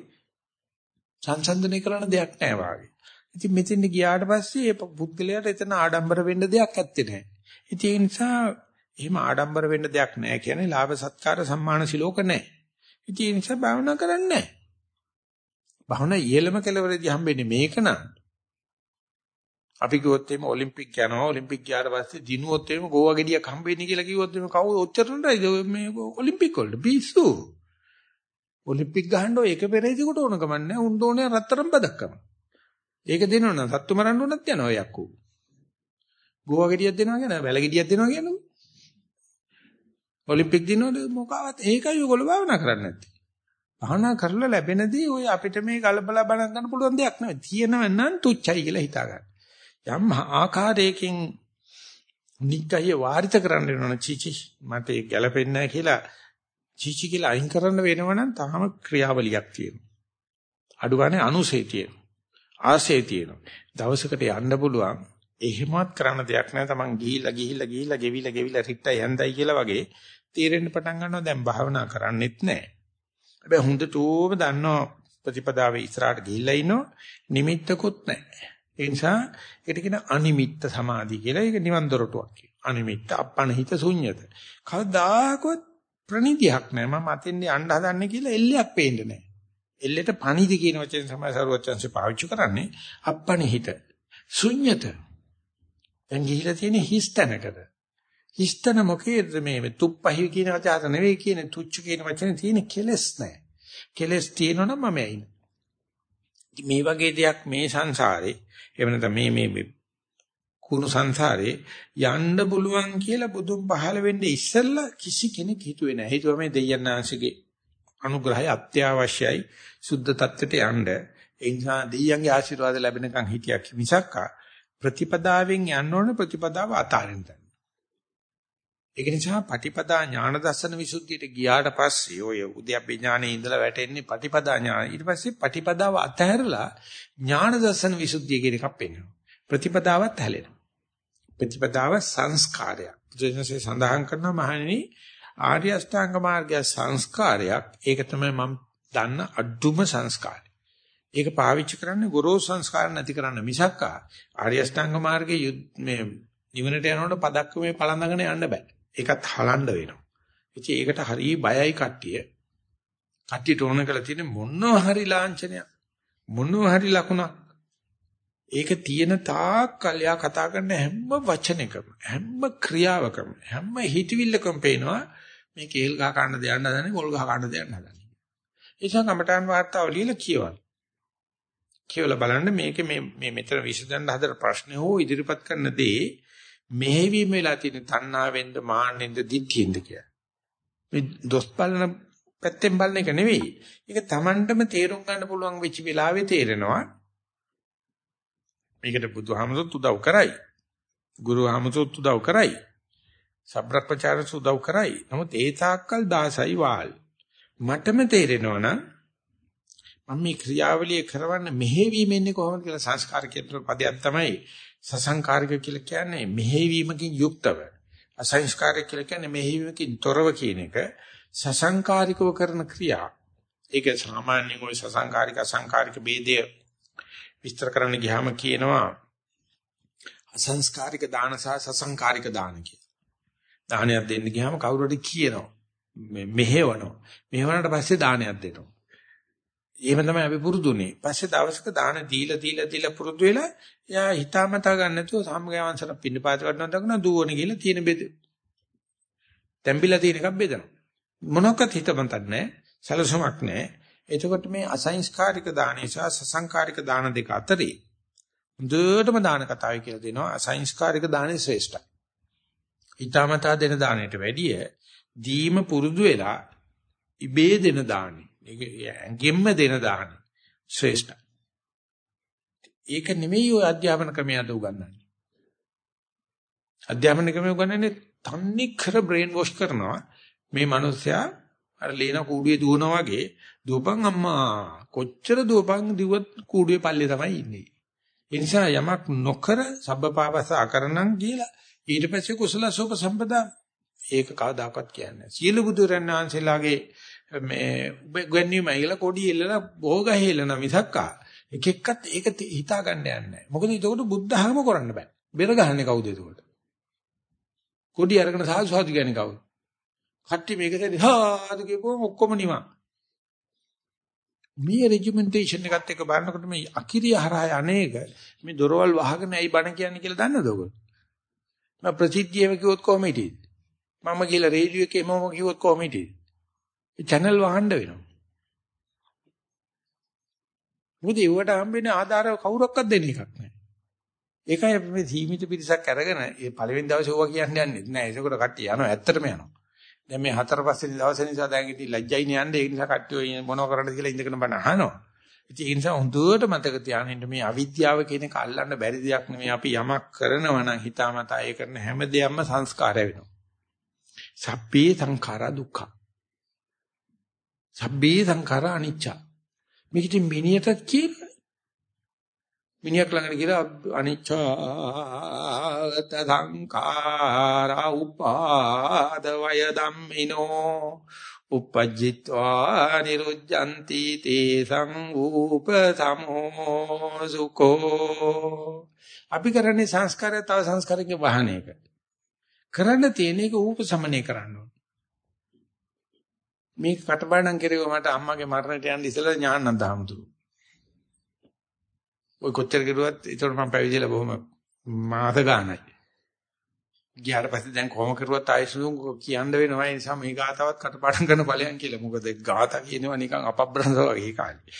සංසන්දනය කරන්න දෙයක් නැහැ වාගේ. ඉතින් මෙතෙන් ගියාට පස්සේ ඒ පුද්ගලයාට එතන ආඩම්බර වෙන්න දෙයක් ඇත්තේ නැහැ. ඉතින් ඒ නිසා එහෙම ආඩම්බර වෙන්න දෙයක් නැහැ කියන්නේ ලාභ සත්කාර සම්මාන සිලෝක නැහැ. ඉතින් ඒ නිසා භාවනා කරන්නේ නැහැ. භාවනා ඉහෙළම කෙලවරදී හම්බෙන්නේ මේක නම්. අපි කිව්වොත් එimhe ඔලිම්පික් යනවා. ඔලිම්පික් ගියාට පස්සේ දිනුවොත් එimhe ගෝවා ගෙඩියක් හම්බෙන්නේ කියලා කිව්වොත් එimhe කවුද? ඔච්චරටයි මේ ඔලිම්පික් වලට පිස්සු. ඔලිම්පික් ගහන්න ඔය එක පෙරේදිකට ඕන කමන්නේ උන් ඕනේ රත්තරන් බදක්කම ඒක දෙනවනම් සත්තු මරන්න උනත් යනවා යක්කෝ. ගෝවා ගෙඩියක් දෙනවා කියන වැල ගෙඩියක් දෙනවා කියනකො ඔලිම්පික් දිනවල මොකවත් ඒකයි ඔයගොල්ලෝ භාවනා කරන්නේ නැත්තේ භාවනා කරලා ලැබෙනදී ඔය අපිට මේ කලබල බණ ගන්න පුළුවන් දෙයක් නෙවෙයි තියෙනව නම් තුච්චයි කියලා හිතා ගන්න යම් ආකාරයකින් නිග්ගය වාරිත කරන්න වෙනවනේ චීචි මට ඒක ගැලපෙන්නේ නැහැ කියලා චීචි කියලා අයින් කරන්න වෙනවනම් තාම ක්‍රියාවලියක් තියෙනවා. අඩු ගානේ අනුසේ තියෙනවා. ආසේ තියෙනවා. දවසකට යන්න පුළුවන් එහෙමවත් කරන්න දෙයක් නැහැ. Taman ගිහිල්ලා ගිහිල්ලා ගිහිල්ලා ගෙවිලා ගෙවිලා රිට්ටයි හැන්දයි කියලා වගේ තීරෙන්න පටන් ගන්නවා දැන් භාවනා කරන්නෙත් නැහැ. හැබැයි හොඳටම දන්නවා ප්‍රතිපදාවේ ඉස්සරහට ගිහිල්ලා ඉන්නෝ නිමිත්තකුත් නැහැ. ඒ නිසා ඒකට කියන අනිමිත්ත සමාධිය කියලා ඒක නිවන් දොරටුවක් කියනවා. අනිමිත්ත අපනහිත ශුන්්‍යත. කවදාකවත් ප්‍රණිතියක් නැහැ. මම අතින් යන්න හදන්නේ කියලා එල්ලයක් පේන්නේ නැහැ. එල්ලෙට පණිදි කියන වචනේ තමයි සරුවචන්සේ පාවිච්චි කරන්නේ. අපනහිත ශුන්්‍යත. දැන් ගිහිලා තියෙන හිස්තැනකට. හිස්තන මොකේද මේ තුප්පහි කියන වචන නෙවෙයි කියන්නේ තුච්ච කියන වචනේ තියෙන කෙලස් නැහැ. කෙලස් තියෙනවනම් මම ඇයිනේ. මේ වගේ දෙයක් මේ සංසාරේ එහෙම නැත්නම් මේ මේ කුණු සංසාරේ යන්න පුළුවන් කියලා බුදුන් පහළ වෙන්නේ ඉස්සෙල්ලා කිසි කෙනෙක් හිතුවේ නැහැ. හිතුවා මේ දෙයයන්ාංශගේ අනුග්‍රහය අත්‍යවශ්‍යයි සුද්ධ tattete යන්න. ඒ නිසා දෙයයන්ගේ ආශිර්වාද ලැබෙනකන් හිටියක් මිසක් ප්‍රතිපදාවෙන් යන්න ඕන ප්‍රතිපදාව අතාරින්න. ඒක නිසා පටිපදා ඥාන දර්ශන විසුද්ධියට ගියාට පස්සේ ඔය උද්‍යප්පේ ඥානෙ ඉඳලා වැටෙන්නේ පටිපදා ඥාන. ඊට පස්සේ පටිපදාව අතහැරලා ඥාන දර්ශන විසුද්ධිය කියන එකක් පෙන්වනවා. ප්‍රතිපදාවත් හැලෙනවා. ප්‍රතිපදාව සංස්කාරයක්. බුදුසසුනේ සඳහන් කරනවා මහණෙනි ආර්ය අෂ්ටාංග මාර්ගය සංස්කාරයක්. ඒක තමයි මම දන්න අඩුම සංස්කාරය. ඒක පාවිච්චි කරන්නේ ගොරෝසු සංස්කාර නැති කරන්න මිසක් ආර්ය අෂ්ටාංග මාර්ගයේ මේ නිවනට යනකොට පදක්කමේ පළඳගෙන යන්න බෑ. ඒකත් හලන්න වෙනවා. ඉතින් ඒකට හරි බයයි කට්ටිය. කට්ටියට ඕන කරලා තියෙන මොනවා හරි ලාංඡනයක් මොනවා හරි ලකුණක් ඒක තියෙන තාක් කල්යා කතා කරන හැම වචනයකම හැම ක්‍රියාවකම හැම හිතවිල්ලකම පේනවා මේ කේල් ගහ ගන්න දෙයක් නදන්නේ පොල් ගහ ගන්න දෙයක් නදන්නේ. ඒ නිසා කමඨාන් වාර්තාව ලියලා කියවන්න. කියවලා බලන්න මේක මේ මේ මෙතන විසඳන්න හදන ප්‍රශ්නේ හෝ ඉදිරිපත් කරන දේ මෙහෙවීම වෙලා තියෙන තණ්හාවෙන්ද මාන්නෙන්ද දිත්‍යෙන්ද කියලා. මේ දොස් බලන පැත්තෙන් බලන එක නෙවෙයි. ඒක Tamanටම තේරුම් ගන්න පුළුවන් වෙච්ච වෙලාවේ තේරෙනවා. මේකට බුදුහාමුදුරුත් උදව් කරයි. ගුරුහාමුදුරුත් උදව් කරයි. සබ්‍රක්පචාරස් උදව් කරයි. නමුත් ඒ තාක්කල් 16යි වාල්. මටම තේරෙනවා නම් මම මේ ක්‍රියාවලිය කරවන්න මෙහෙවීමෙන්නේ කොහොමද කියලා සංස්කාර කියන පදයක් තමයි සසංකාරික කියලා කියන්නේ මෙහෙවීමකින් යුක්තව. අසංස්කාරය කියලා කියන්නේ මෙහෙවීමකින් තොරව කියන එක සසංකාරිකව කරන ක්‍රියා. ඒක සාමාන්‍යයෙන් ওই සසංකාරික අසංකාරික ભેදය විස්තර කරන්න ගියාම කියනවා අසංස්කාරික දාන සහ සසංකාරික දාන කියලා. දානයක් දෙන්න ගියාම කවුරු හරි කියනවා මෙහෙවනවා. මෙහෙවනට පස්සේ දානයක් දෙනවා. එහෙම තමයි අපි පුරුදුනේ. පස්සේ දවසක දාන දීලා දීලා දීලා පුරුදු වෙලා එයා හිතාමතා ගන්න නැතුව සම්ගයවංශන පින්නපාත කරනවා දක්න දුවන ගිහලා තියෙන බෙද. තැම්බිලා තියෙන එකක් බෙදනවා. මොනක්වත් හිතමතක් නැහැ. සැලසුමක් නැහැ. එතකොට මේ අසංස්කාරික දානේ සහ සසංකාරික දාන දෙක අතරේ හොඳටම දාන කතාවයි කියලා දෙනවා. අසංස්කාරික දානේ ශ්‍රේෂ්ඨයි. හිතාමතා දෙන දාණයට වැඩිය දීම පුරුදු වෙලා ඉබේ දෙන දානේ ඒක ඇඟෙන්න දෙන දාන ශ්‍රේෂ්ඨයි. ඒක නෙමෙයි ඔය අධ්‍යාපන ක්‍රමයට උගන්වන්නේ. අධ්‍යාපන ක්‍රමය උගන්වන්නේ තන්නේ කර බ්‍රේන් වොෂ් කරනවා මේ මිනිස්සයා අර ලේන කූඩුවේ දුවනා වගේ දුවපන් අම්මා කොච්චර දුවපන් දිව්වත් කූඩුවේ පල්ලේ තමයි ඉන්නේ. ඒ නිසා යමක් නොකර සබ්බපාපස අකරණම් කියලා ඊට පස්සේ කුසල සෝප සම්පදා ඒක කවදාකවත් කියන්නේ නැහැ. සියලු බුදුරන් වහන්සේලාගේ මේ ගන්නේ කියලා කොඩි එල්ලලා භෝග හේලන මිසක්කා එක එක්කත් ඒක හිතා ගන්න යන්නේ නැහැ. මොකද ඒකට බුද්ධහම කරන්න බෑ. බෙර ගහන්නේ කවුද ඒකට? කොඩි අරගෙන සාදු සාදු කියන්නේ කවුද? කට්ටි මේක දැන් සාදු කියපුවම ඔක්කොම නිවන්. මේ රෙජිමෙන්ටේෂන් එකත් එක්ක බලනකොට මේ අකිරිය හරහා අනේක මේ දොරවල් වහගෙන ඇයි බණ කියන්නේ කියලා දන්නවද ඔයගොල්ලෝ? මම ප්‍රසිද්ධියම කිව්වොත් කොහොම හිටියේද? මම කියලා රේඩියෝ එකේ මම කිව්වොත් කොහොම හිටියේද? Channel වහන්න වෙනවා. මොකද ඒවට හම්බෙන්නේ ආධාර කවුරක්වත් දෙන එකක් නැහැ. ඒකයි අපි මේ සීමිත පිරිසක් අරගෙන ඒ පළවෙනි දවසේ ඕවා කියන්න යන්නේ නැහැ. ඒකකොට කට්ටිය යනවා ඇත්තටම යනවා. දැන් මේ හතර පස්වෙනි දවසේ නිසා දැන් ඉතින් ලැජ්ජයිනේ යන්නේ ඒ නිසා කට්ටිය මොනව කරන්නද කියලා ඉඳගෙන බණ අහනවා. ඉතින් ඒ නිසා හොඳට මතක තියාගන්න මේ අවිද්‍යාව කියන එක අල්ලන්න බැරි දෙයක් නෙමෙයි. අපි යමක් කරනවා නම් හිතාමතා ඒ කරන හැම දෙයක්ම සංස්කාරය වෙනවා. සබ්බේ සංඛාරා දුක්ඛ. සබ්බේ සංඛාරා අනිච්ච. මේක ඉතින් මිනිහටත් කියනවා. මිනිහක් ළඟට ගිහලා අනිච්චාත සංඛාරා උපාද වය ධම්මිනෝ uppajjitva niruddhanti te සංූප සමෝ සුකෝ අපි කරන්නේ සංස්කාරය තව සංස්කාරයක වහන එක. කරන්න තියෙන එක ඌපසමනය කරන්න ඕන. මේක කටපාඩම් කෙරුවා මට අම්මගේ මරණයට යන්න ඉස්සෙල්ලා ඥානන්ත හමුදුරු. ඔය කොච්චර කෙරුවත් ඒතකොට මම පැවිදිලා බොහොම මාස ගානයි. ගියාට පස්සේ දැන් කොහොම කරුවත් ආයෙසුම් කියන්න වෙනවා ඒ නිසා මේ ගාතාවත් කටපාඩම් කරන ඵලයන් කියලා. මොකද ගාතා කියනවා නිකන් අපබ්‍රංශ වගේ කාලේ.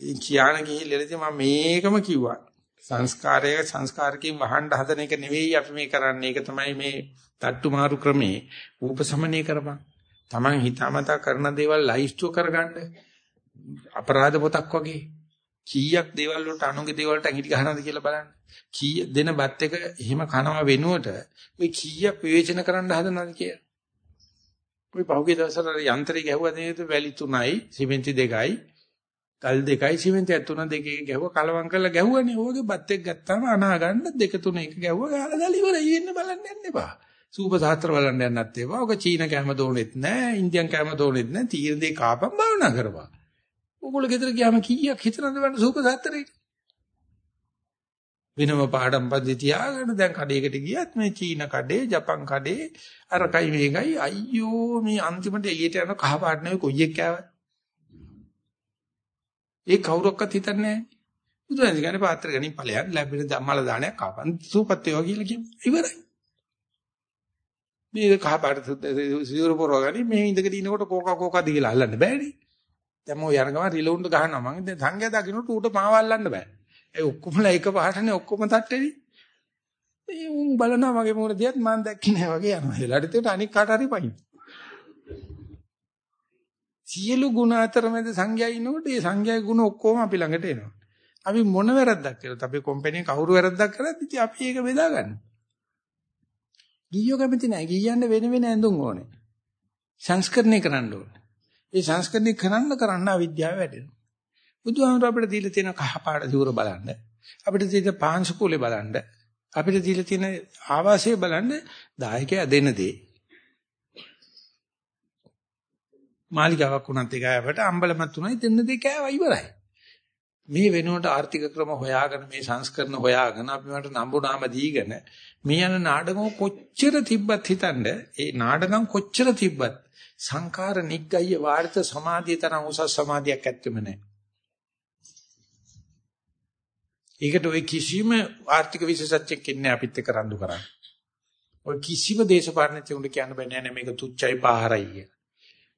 ඒ කියාන ගිහිල්ලාදී මම මේකම කිව්වා. සංස්කාරය සංස්කාරකින් වහන්න හදන එක නෙවෙයි අපි මේ කරන්නේ. ඒක තමයි මේ තට්ටු මාරු ක්‍රමේ ූපසමනය කරපන්. Taman හිතාමතා කරන දේවල් ලයිස්ට්ුව කරගන්න. අපරාධ පොතක් වගේ. කීයක් දේවල් වලට අනුගේ දේවල් වලට ඇඟිලි ගහනවද කියලා බලන්න. කීය දෙන බත් එක එහෙම කනවා වෙනුවට ඔය කීයක් විවේචන කරන්න හදනවද කියලා. ඔය පහුගිය දවස්වල යන්ත්‍රය ගැහුවා නේද වැලි තුනයි සිමෙන්ති දෙකයි කල් දෙකයි සිමෙන්ති තුන දෙකේ ගැහුවා කලවම් කරලා ගැහුවානේ. ඕගේ බත් එක ගත්තාම අනා ගන්න දෙක තුන එක ගැහුවා ගහලා දාලා ඉවරයි වෙන්න බලන්න යන්න එපා. සූප සාත්‍ර බලන්න යන්නත් එපා. ඔක චීන කැම දෝනෙත් නැහැ, ඉන්දියන් කැම දෝනෙත් නැහැ. තීර දෙක කාපම් භාවනා කරපන්. ඕගොල්ලෝ ගෙදර ගියාම කීයක් හිතනද වන්න සූප සාත්‍රේ? වෙනම පාඩම් පද්ධතිය තියාගෙන දැන් කඩේකට ගියත් මේ චීන කඩේ, ජපන් කඩේ අරකයි මේකයි අයියෝ මේ අන්තිමට එළියට යන කහ පාට නෙවෙයි කොයි එක කෑවත්. ඒ කවුරක්වත් හිතන්නේ නැහැ. බුදුරජාණන් කියන්නේ පාත්‍ර ගනින් ඵලයක් ලැබෙන ධම්මල දානයක් කාපන් සූපත් වේවා කියලා කියමු. ඉවරයි. මේ කහ පාට සිවුර පොරවගනි මේ ඉඳගෙන ඉනකොට කෝකා කෝකා දීලා අල්ලන්න බෑනේ. දැන් මො යන ගමන් රිලවුන්ඩ් ගහනවා මං දැන් සංඝයා දකින්නට ඌට මාව අල්ලන්න බෑ. ඒ ඔක්කොමලා එක පාටනේ ඔක්කොම තට්ටේනේ. මේ උන් බලනවා මගේ මොකද දියත් මං දැක්කේ නෑ වගේ යනවා. එලාට ඒකට අනික් කාට හරි පයින්. සියලු ගුණ අතර මැද සංඝයා ඉන්නකොට ඒ සංඝයාගේ ගුණ ඔක්කොම අපි ළඟට එනවා. අපි මොන වැරද්දක් කළත් අපි කම්පැනි කවුරු වැරද්දක් කරත් ඉතින් අපි ඒක බෙදා ගන්න. ගියෝ කැමති නැහැ. ගියන්න වෙන වෙන ඇඳුම් ඕනේ. සංස්කරණය කරන්න ඕනේ. ඒ සංස්කරණය කරන්න කරන්න අවිද්‍යාව වැඩෙනවා. බුදුහාමර අපිට දීලා තියෙන කහපාට දුර බලන්න. අපිට තියෙන පාංශකූලේ බලන්න. අපිට දීලා තියෙන ආවාසය බලන්න දායකයා දෙන දේ. මාලිකාවක් වුණත් එකයි අපිට අම්බලමත් උනයි දෙන්න දේ කෑවා ඉවරයි. මේ වෙනුවට ආර්ථික ක්‍රම හොයාගෙන මේ සංස්කරණ හොයාගෙන අපි මට නම්බු නාම දීගෙන මේ යන නාඩගම කොච්චර තිබ්බත් හිතන්න ඒ නාඩගම් කොච්චර තිබ්බත් සංඛාර නිග්ගය වාර්ත සමාධිය තරම් උසස් සමාධියක් ඇත්තෙම නැහැ. ඒකට ඔය කිසිම ආර්ථික විශේෂඥයෙක් ඉන්නේ අපිත් එක්ක රණ්ඩු කරන්නේ. ඔය කිසිම දේශපාලනඥයෙකුට කියන්න බෑ නෑ මේක තුච්චයි පහරයි කිය.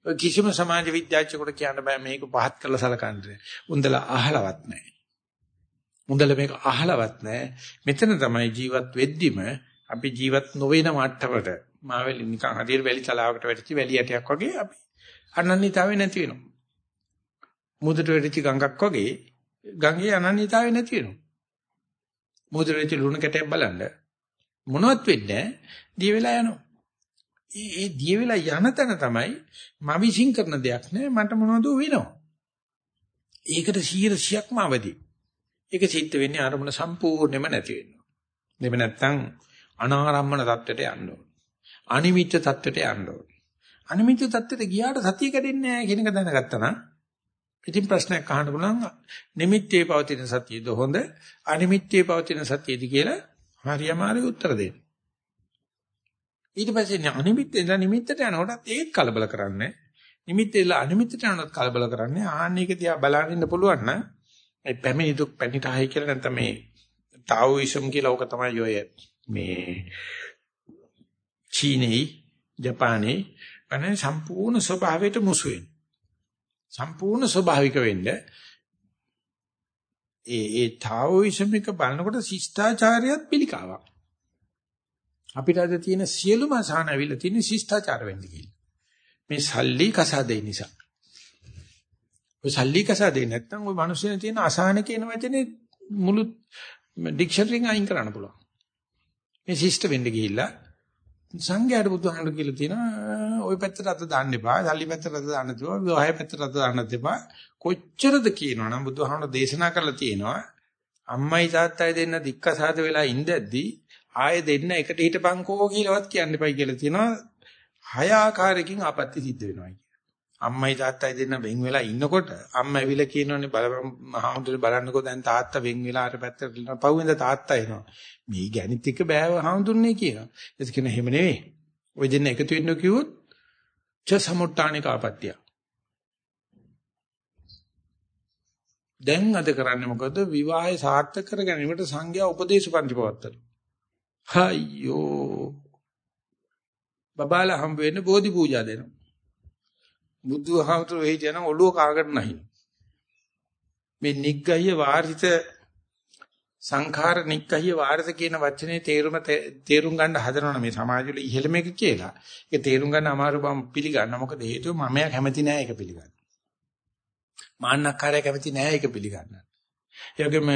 ඔය කිසිම සමාජ විද්‍යාඥයෙකුට කියන්න බෑ මේක පහත් කරලා සලකන්නේ. උන්දලා අහලවත් නෑ. උන්දලා මේක අහලවත් නෑ. මෙතන තමයි ජීවත් වෙද්දිම අපි ජීවත් නොවන මට්ටමට මාවෙලි නිකන් හදිහට වැලි තලාවකට වැටිච්ච වැලි ඇටයක් වගේ අපි අනන්‍යතාවය නැති වෙනවා. මුදට වැටිච්ච ගඟක් වගේ ගඟේ අනන්‍යතාවය නැති වෙනවා. මුදට වැටිච්ච ලුණු කැටයක් බලන්න මොනවත් වෙන්නේ දිය වෙලා යනවා. ඒ දිය වෙලා යන තැන තමයි මම විශ්ින් කරන දෙයක් නෑ මට මොනවද වෙනවා. ඒකට 100%ක්ම අවදි. ඒක සිද්ධ වෙන්නේ අරමුණ සම්පූර්ණයෙන්ම නැති වෙනවා. දෙම නැත්තම් අනාරම්මන தත්වෙට යන්න ඕන. අනිමිත්‍ය தත්වෙට යන්න ඕන. අනිමිත්‍ය தත්වෙට ගියාට සතිය කැඩෙන්නේ නැහැ කියන එක දැනගත්තා නම් ඉතින් ප්‍රශ්නයක් අහන්න පුළුවන් නිමිත්තේ පවතින සතියද හොඳ අනිමිත්තේ පවතින සතියද කියලා හරියමාරි උත්තර දෙන්න. ඊට පස්සේ අනිමිත්තේ ඉඳලා නිමිත්තට යනකොටත් ඒත් කලබල කරන්නේ. නිමිත්තේ ඉඳලා අනිමිත්තට යනකොටත් කලබල කරන්නේ. ආන්න එක තියා බලන් ඉන්න පුළුවන් නම් ඒ පැමිණි දුක් පැනිටහයි කියලා නැත්නම් මේ තාවෝයිසම් කියලා ඕක තමයි ඔය මේ චීනේ ජපානේ අනේ සම්පූර්ණ ස්වභාවයට මුසු වෙන. සම්පූර්ණ ස්වභාවික වෙන්න ඒ ඒ තාවෝයිසම් එක බලනකොට ශිෂ්ටාචාරයත් පිළිකාවක්. අපිට අද තියෙන සියලුම අසහන ඇවිල්ලා තියෙන ශිෂ්ටාචාර වෙන්න කියලා. මේ සල්ලි කසාදේ නිසා. ඔය සල්ලි කසා දෙන්නේ නැත්නම් ඔය මිනිස්සුන් තියෙන අසහන කියන වචනේ මුළු ඩික්ෂනරියෙන් අයින් කරන්න පුළුවන්. මේ ශිෂ්ට වෙන්න ගිහිල්ලා සංඝයාට බුදුහාමුදුරුවෝ කියලා තියෙනවා ওই පැත්තට අත දාන්න එපා. සල්ලි පැත්තට අත දාන්න එපා. විවාහය පැත්තට අත දාන්න එපා. කොච්චරද කියනවනම් බුදුහාමුදුරුවෝ දේශනා කරලා තියෙනවා අම්මයි තාත්තයි දෙන්න දික්කසාද වෙලා ඉඳද්දී ආයෙ දෙන්න එකට හිටපන්කෝ කියලාවත් කියන්න එපයි කියලා තියෙනවා. හය ආකාරයකින් ආපත්‍ති සිද්ධ වෙනවා කියන්නේ. අම්මයි තාත්තයි දෙන්න වෙන් වෙලා ඉන්නකොට අම්මා ඇවිල්ලා කියනෝනේ බලහඳුනේ බලන්නකෝ දැන් තාත්තා වෙන් වෙලා අර පැත්තට පහුවෙන්ද තාත්තා එනවා. මේ ගැණිත් එක බෑව හඳුන්නේ කියනවා. ඒක කියන එහෙම නෙවෙයි. ඔය දෙන්න එකතු වෙන්න කිව්වොත් ච සමුට්ටානික ආපත්‍ය. දැන් අද කරන්නේ මොකද විවාහය සාර්ථක කර ගැනීමට සංඝයා උපදේශ පන්ති පවත්තන. අයියෝ. බබාලා හම්බ වෙන්නේ බෝධි පූජා දෙනවා. බුදුහාමුදුරුවෝ හිටියනම් ඔළුව කාගෙන නැහැ. මේ නිග්ගහ්‍ය වාරිත සංඛාර නිග්ගහ්‍ය වාරිත කියන වචනේ තේරුම තේරුම් ගන්න හදනවනේ මේ සමාජවල ඉහෙළම එක කියලා. ඒක තේරුම් ගන්න අමාරු බව පිළිගන්න. මොකද හේතුව මමයා කැමති නෑ ඒක පිළිගන්න. මාන්නක්කාරය කැමති නෑ ඒක පිළිගන්න. ඒ වගේම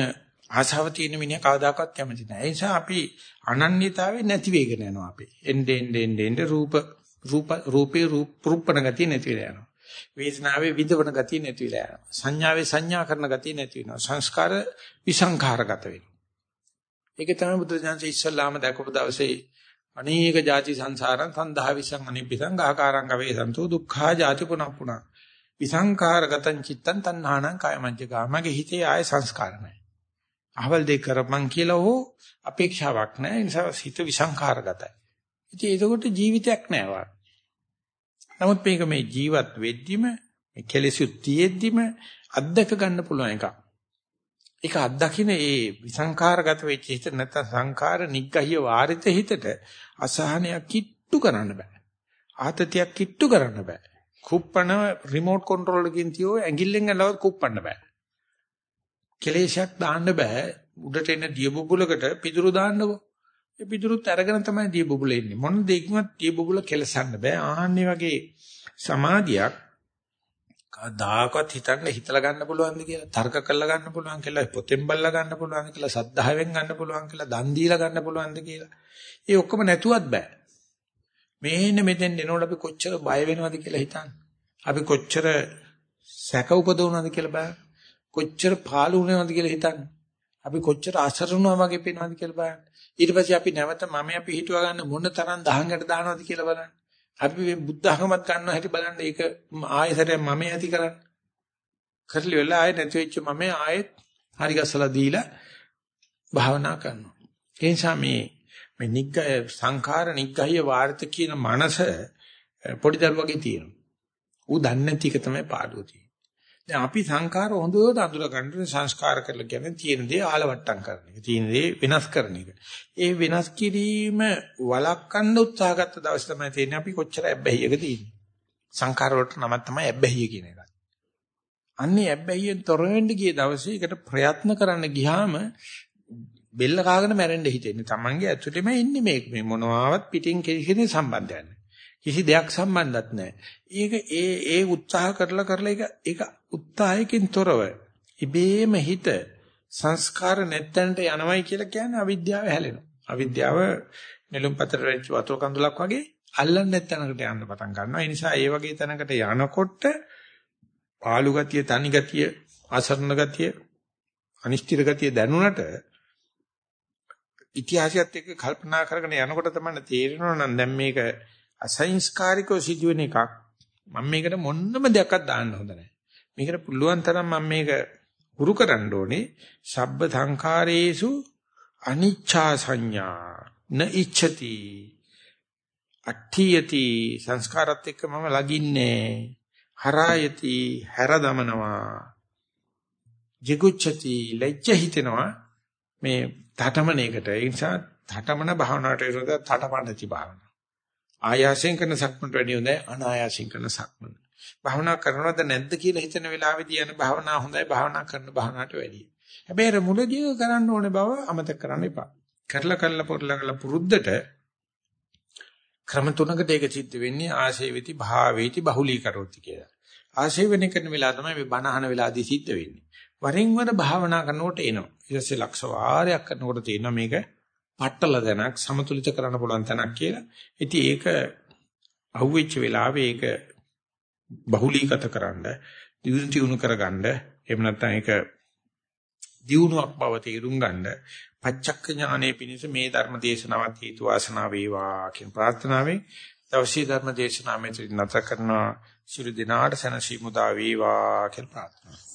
ආශාව තියෙන මිනිහා කවදාකවත් කැමති නෑ. ඒ නිසා අපි අනන්‍යතාවේ නැති වෙගෙන යනවා අපි. එnde ende ende ende රූප රූප රූපේ රූප රූපණ ගතිය නැති වෙලා යනවා. වේදනාවේ විදවන ගතිය නැති වෙලා යනවා. සංඥාවේ සංඥා කරන ගතිය නැති වෙනවා. සංස්කාර විසංඛාරගත වෙනවා. ඒක තමයි බුදුරජාණන් ඉස්සල්ලාම දැකපු දවසේ අනේක ಜಾති සංසාරං සන්දහා විසං අනිපිසං ආකාරං ගවේ සන්තෝ දුක්ඛා ಜಾති පුනප්පුනා. විසංඛාරගතං චිත්තං තණ්හාණං කායමජ්ජකාමගේ හිතේ ආය සංස්කාර නැහැ. අහවල් දෙයක් කරපන් කියලා හෝ අපේක්ෂාවක් නැහැ. ඒ නිසා හිත විසංඛාරගතයි. ඉතින් ඒකකොට ජීවිතයක් නැහැ නමුත් මේක මේ ජීවත් වෙද්දිම මේ කෙලෙසුත් තියෙද්දිම අත්දක ගන්න පුළුවන් එකක්. ඒක අත්දකින්න ඒ විසංඛාරගත වෙච්ච හිත නැත්නම් සංඛාර නිග්ගහිය වාරිත හිතට අසහනයක් කිට්ටු කරන්න බෑ. ආතතියක් කිට්ටු කරන්න බෑ. කුප්පණ රිමෝට් කන්ට්‍රෝල් එකකින් තියෝ ඇඟිල්ලෙන් අලවත් කුප්පන්න බෑ. කෙලේශයක් දාන්න බෑ. උඩට එන දිය බුබුලකට පිටුරු දාන්නකෝ. ඒ පිටුරුත් අරගෙන තමයි දිය බුබුල එන්නේ. මොන දෙයක්වත් දිය බුබුල කෙලසන්න බෑ. ආන්නේ වගේ සමාධියක් කවදාකවත් හිතන්න හිතලා ගන්න පුළුවන්ද කියලා තර්ක කරලා ගන්න පුළුවන් කියලා පොතෙන් බලලා ගන්න පුළුවන් කියලා සද්ධාවෙන් ගන්න පුළුවන් කියලා දන් දීලා ගන්න පුළුවන්ද කියලා. ඒ ඔක්කොම නැතුවත් බෑ. මේන්න මෙතෙන් එනකොට අපි කොච්චර බය වෙනවද කියලා හිතන්න. අපි කොච්චර සැක උපදවනවද කියලා බලන්න. කොච්චර පාළු වෙනවද කියලා හිතන්න. අපි කොච්චර අසරණව වගේ පේනවද කියලා බලන්න. ඊට පස්සේ අපි නැවත මම අපි හිතුවා ගන්න මොන තරම් දහංගට දානවද කියලා බලන්න. අපි මේ බුද්ධ ධර්මවත් ගන්න හැටි බලන්න ඒක ආයෙසරයක් මම ඇති කරන්න. කරලි වෙලා ආයෙ නැති වෙච්ච මම ආයෙත් හරි ගස්සලා දීලා භාවනා කරනවා. ඒ නිසා මේ මේ නිග්ග සංඛාර නිග්ගහ්‍ය වාර්ත කියන මනස පොඩි දරුවගේ තියෙනවා. ඌ දන්නේ නැති එක තමයි පාඩුව තියෙන්නේ. දැන් අපි සංඛාර හොඳට අඳුර ගන්න සංස්කාර කරලා කියන්නේ තියෙන දේ ආලවට්ටම් කරන එක. තියෙන දේ වෙනස් කරන එක. ඒ වෙනස් කිරීම වළක්වන්න උත්සාහ ගත්ත දවස් තමයි තේරෙන්නේ අපි කොච්චර ඇබ්බැහියක තියෙන්නේ. සංඛාර වලට නමක් තමයි ඇබ්බැහිය කියන එක. අන්නේ ඇබ්බැහියෙන් තොර වෙන්න ගිය දවසේ ඒකට ප්‍රයත්න කරන්න ගියාම බෙල්ල කාගෙන මැරෙන්න හිතෙන්නේ. Tamange ඇතුළෙම ඉන්නේ මේක. මේ මොනවාවත් පිටින් කිසි සම්බන්ධයක් නැහැ. කිසි දෙයක් සම්බන්ධත් නැහැ. ඒක ඒ ඒ උත්සාහ කරලා කරලා ඒක ඒක උත්සාහයකින් තොරව ඉබේම හිත සංස්කාර නැත්තන්ට යනවයි කියලා කියන්නේ අවිද්‍යාව හැලෙනවා. අවිද්‍යාව නෙළුම් පතර වෙච්ච වතුර කඳුලක් වගේ අල්ලන්නේ නැත්තනකට යන්න පටන් ගන්නවා. ඒ නිසා ඒ වගේ තැනකට යනකොට පාළු ගතිය, තනි ගතිය, අසරණ ගතිය, අනිශ්චිත ගතිය දැනුණට ඉතිහාසයත් එක්ක කල්පනා කරගෙන යනකොට තමයි තේරෙනවා නම් දැන් මේක අසංස්කාරිකව සිදුවෙන එකක්. මම මේකට මොන්නම දෙයක්වත් දාන්න හොඳ නැහැ. මේකට පුළුවන් තරම් මම මේක හුරු කරන්න ඕනේ. සබ්බ සංඛාරේසු අනිච්ඡා සංඥා. න ඉච්ඡති. අට්ඨියති. සංස්කාරات එක්ක මම ලගින්නේ. හරායති. හැර දමනවා jigucchati ලැජ්ජ හිතෙනවා. මේ තටමනයකට ඒ නිසා තටමන භාවනාවට විරුද්ධ තටමනති භාවනාව ආයාසයෙන් කරන සක්මන්ට වැඩිය හොඳයි අනායාසයෙන් කරන සක්මන භාවනා කරනවද නැද්ද කියලා හිතන වෙලාවෙදී යන භාවනා හොඳයි භාවනා කරන භාවනාවට වැඩිය හැබැයි මුලදී කරන්න ඕනේ බව අමතක කරන්න එපා කරලා කරලා පොරලා පුරුද්දට ක්‍රම තුනකට ඒක සිද්ධ වෙන්නේ ආශේවිති භාවේති බහුලීකරෝති කියලා. ආශේවණය කරන වෙලාව තමයි මේ බණ අහන වෙලාවදී සිද්ධ වෙන්නේ. වරින් වර භාවනා කරනකොට එනවා. ඊට පස්සේ ලක්ෂ වාරයක් කරනකොට තේරෙනවා මේක පట్టල දැනක් සමතුලිත කරන්න පුළුවන් තැනක් කියලා. ඉතින් ඒක අහුවෙච්ච වෙලාවේ ඒක බහුලීගත කරන්න, දියුණු දියුණු කරගන්න, එහෙම නැත්නම් ඒක දියුණුවක් බව තේරුම් ගන්න පච්චක්ක ඥානයේ පිණිස මේ ධර්ම දේශනාවත් හේතු වාසනා වේවා කියන ප්‍රාර්ථනාවෙන් දවසේ ධර්ම දේශනාව මෙතන නැත කරනවා. ශිරු දිනාට සනසි මුදා වේවා කියලා ප්‍රාර්ථනා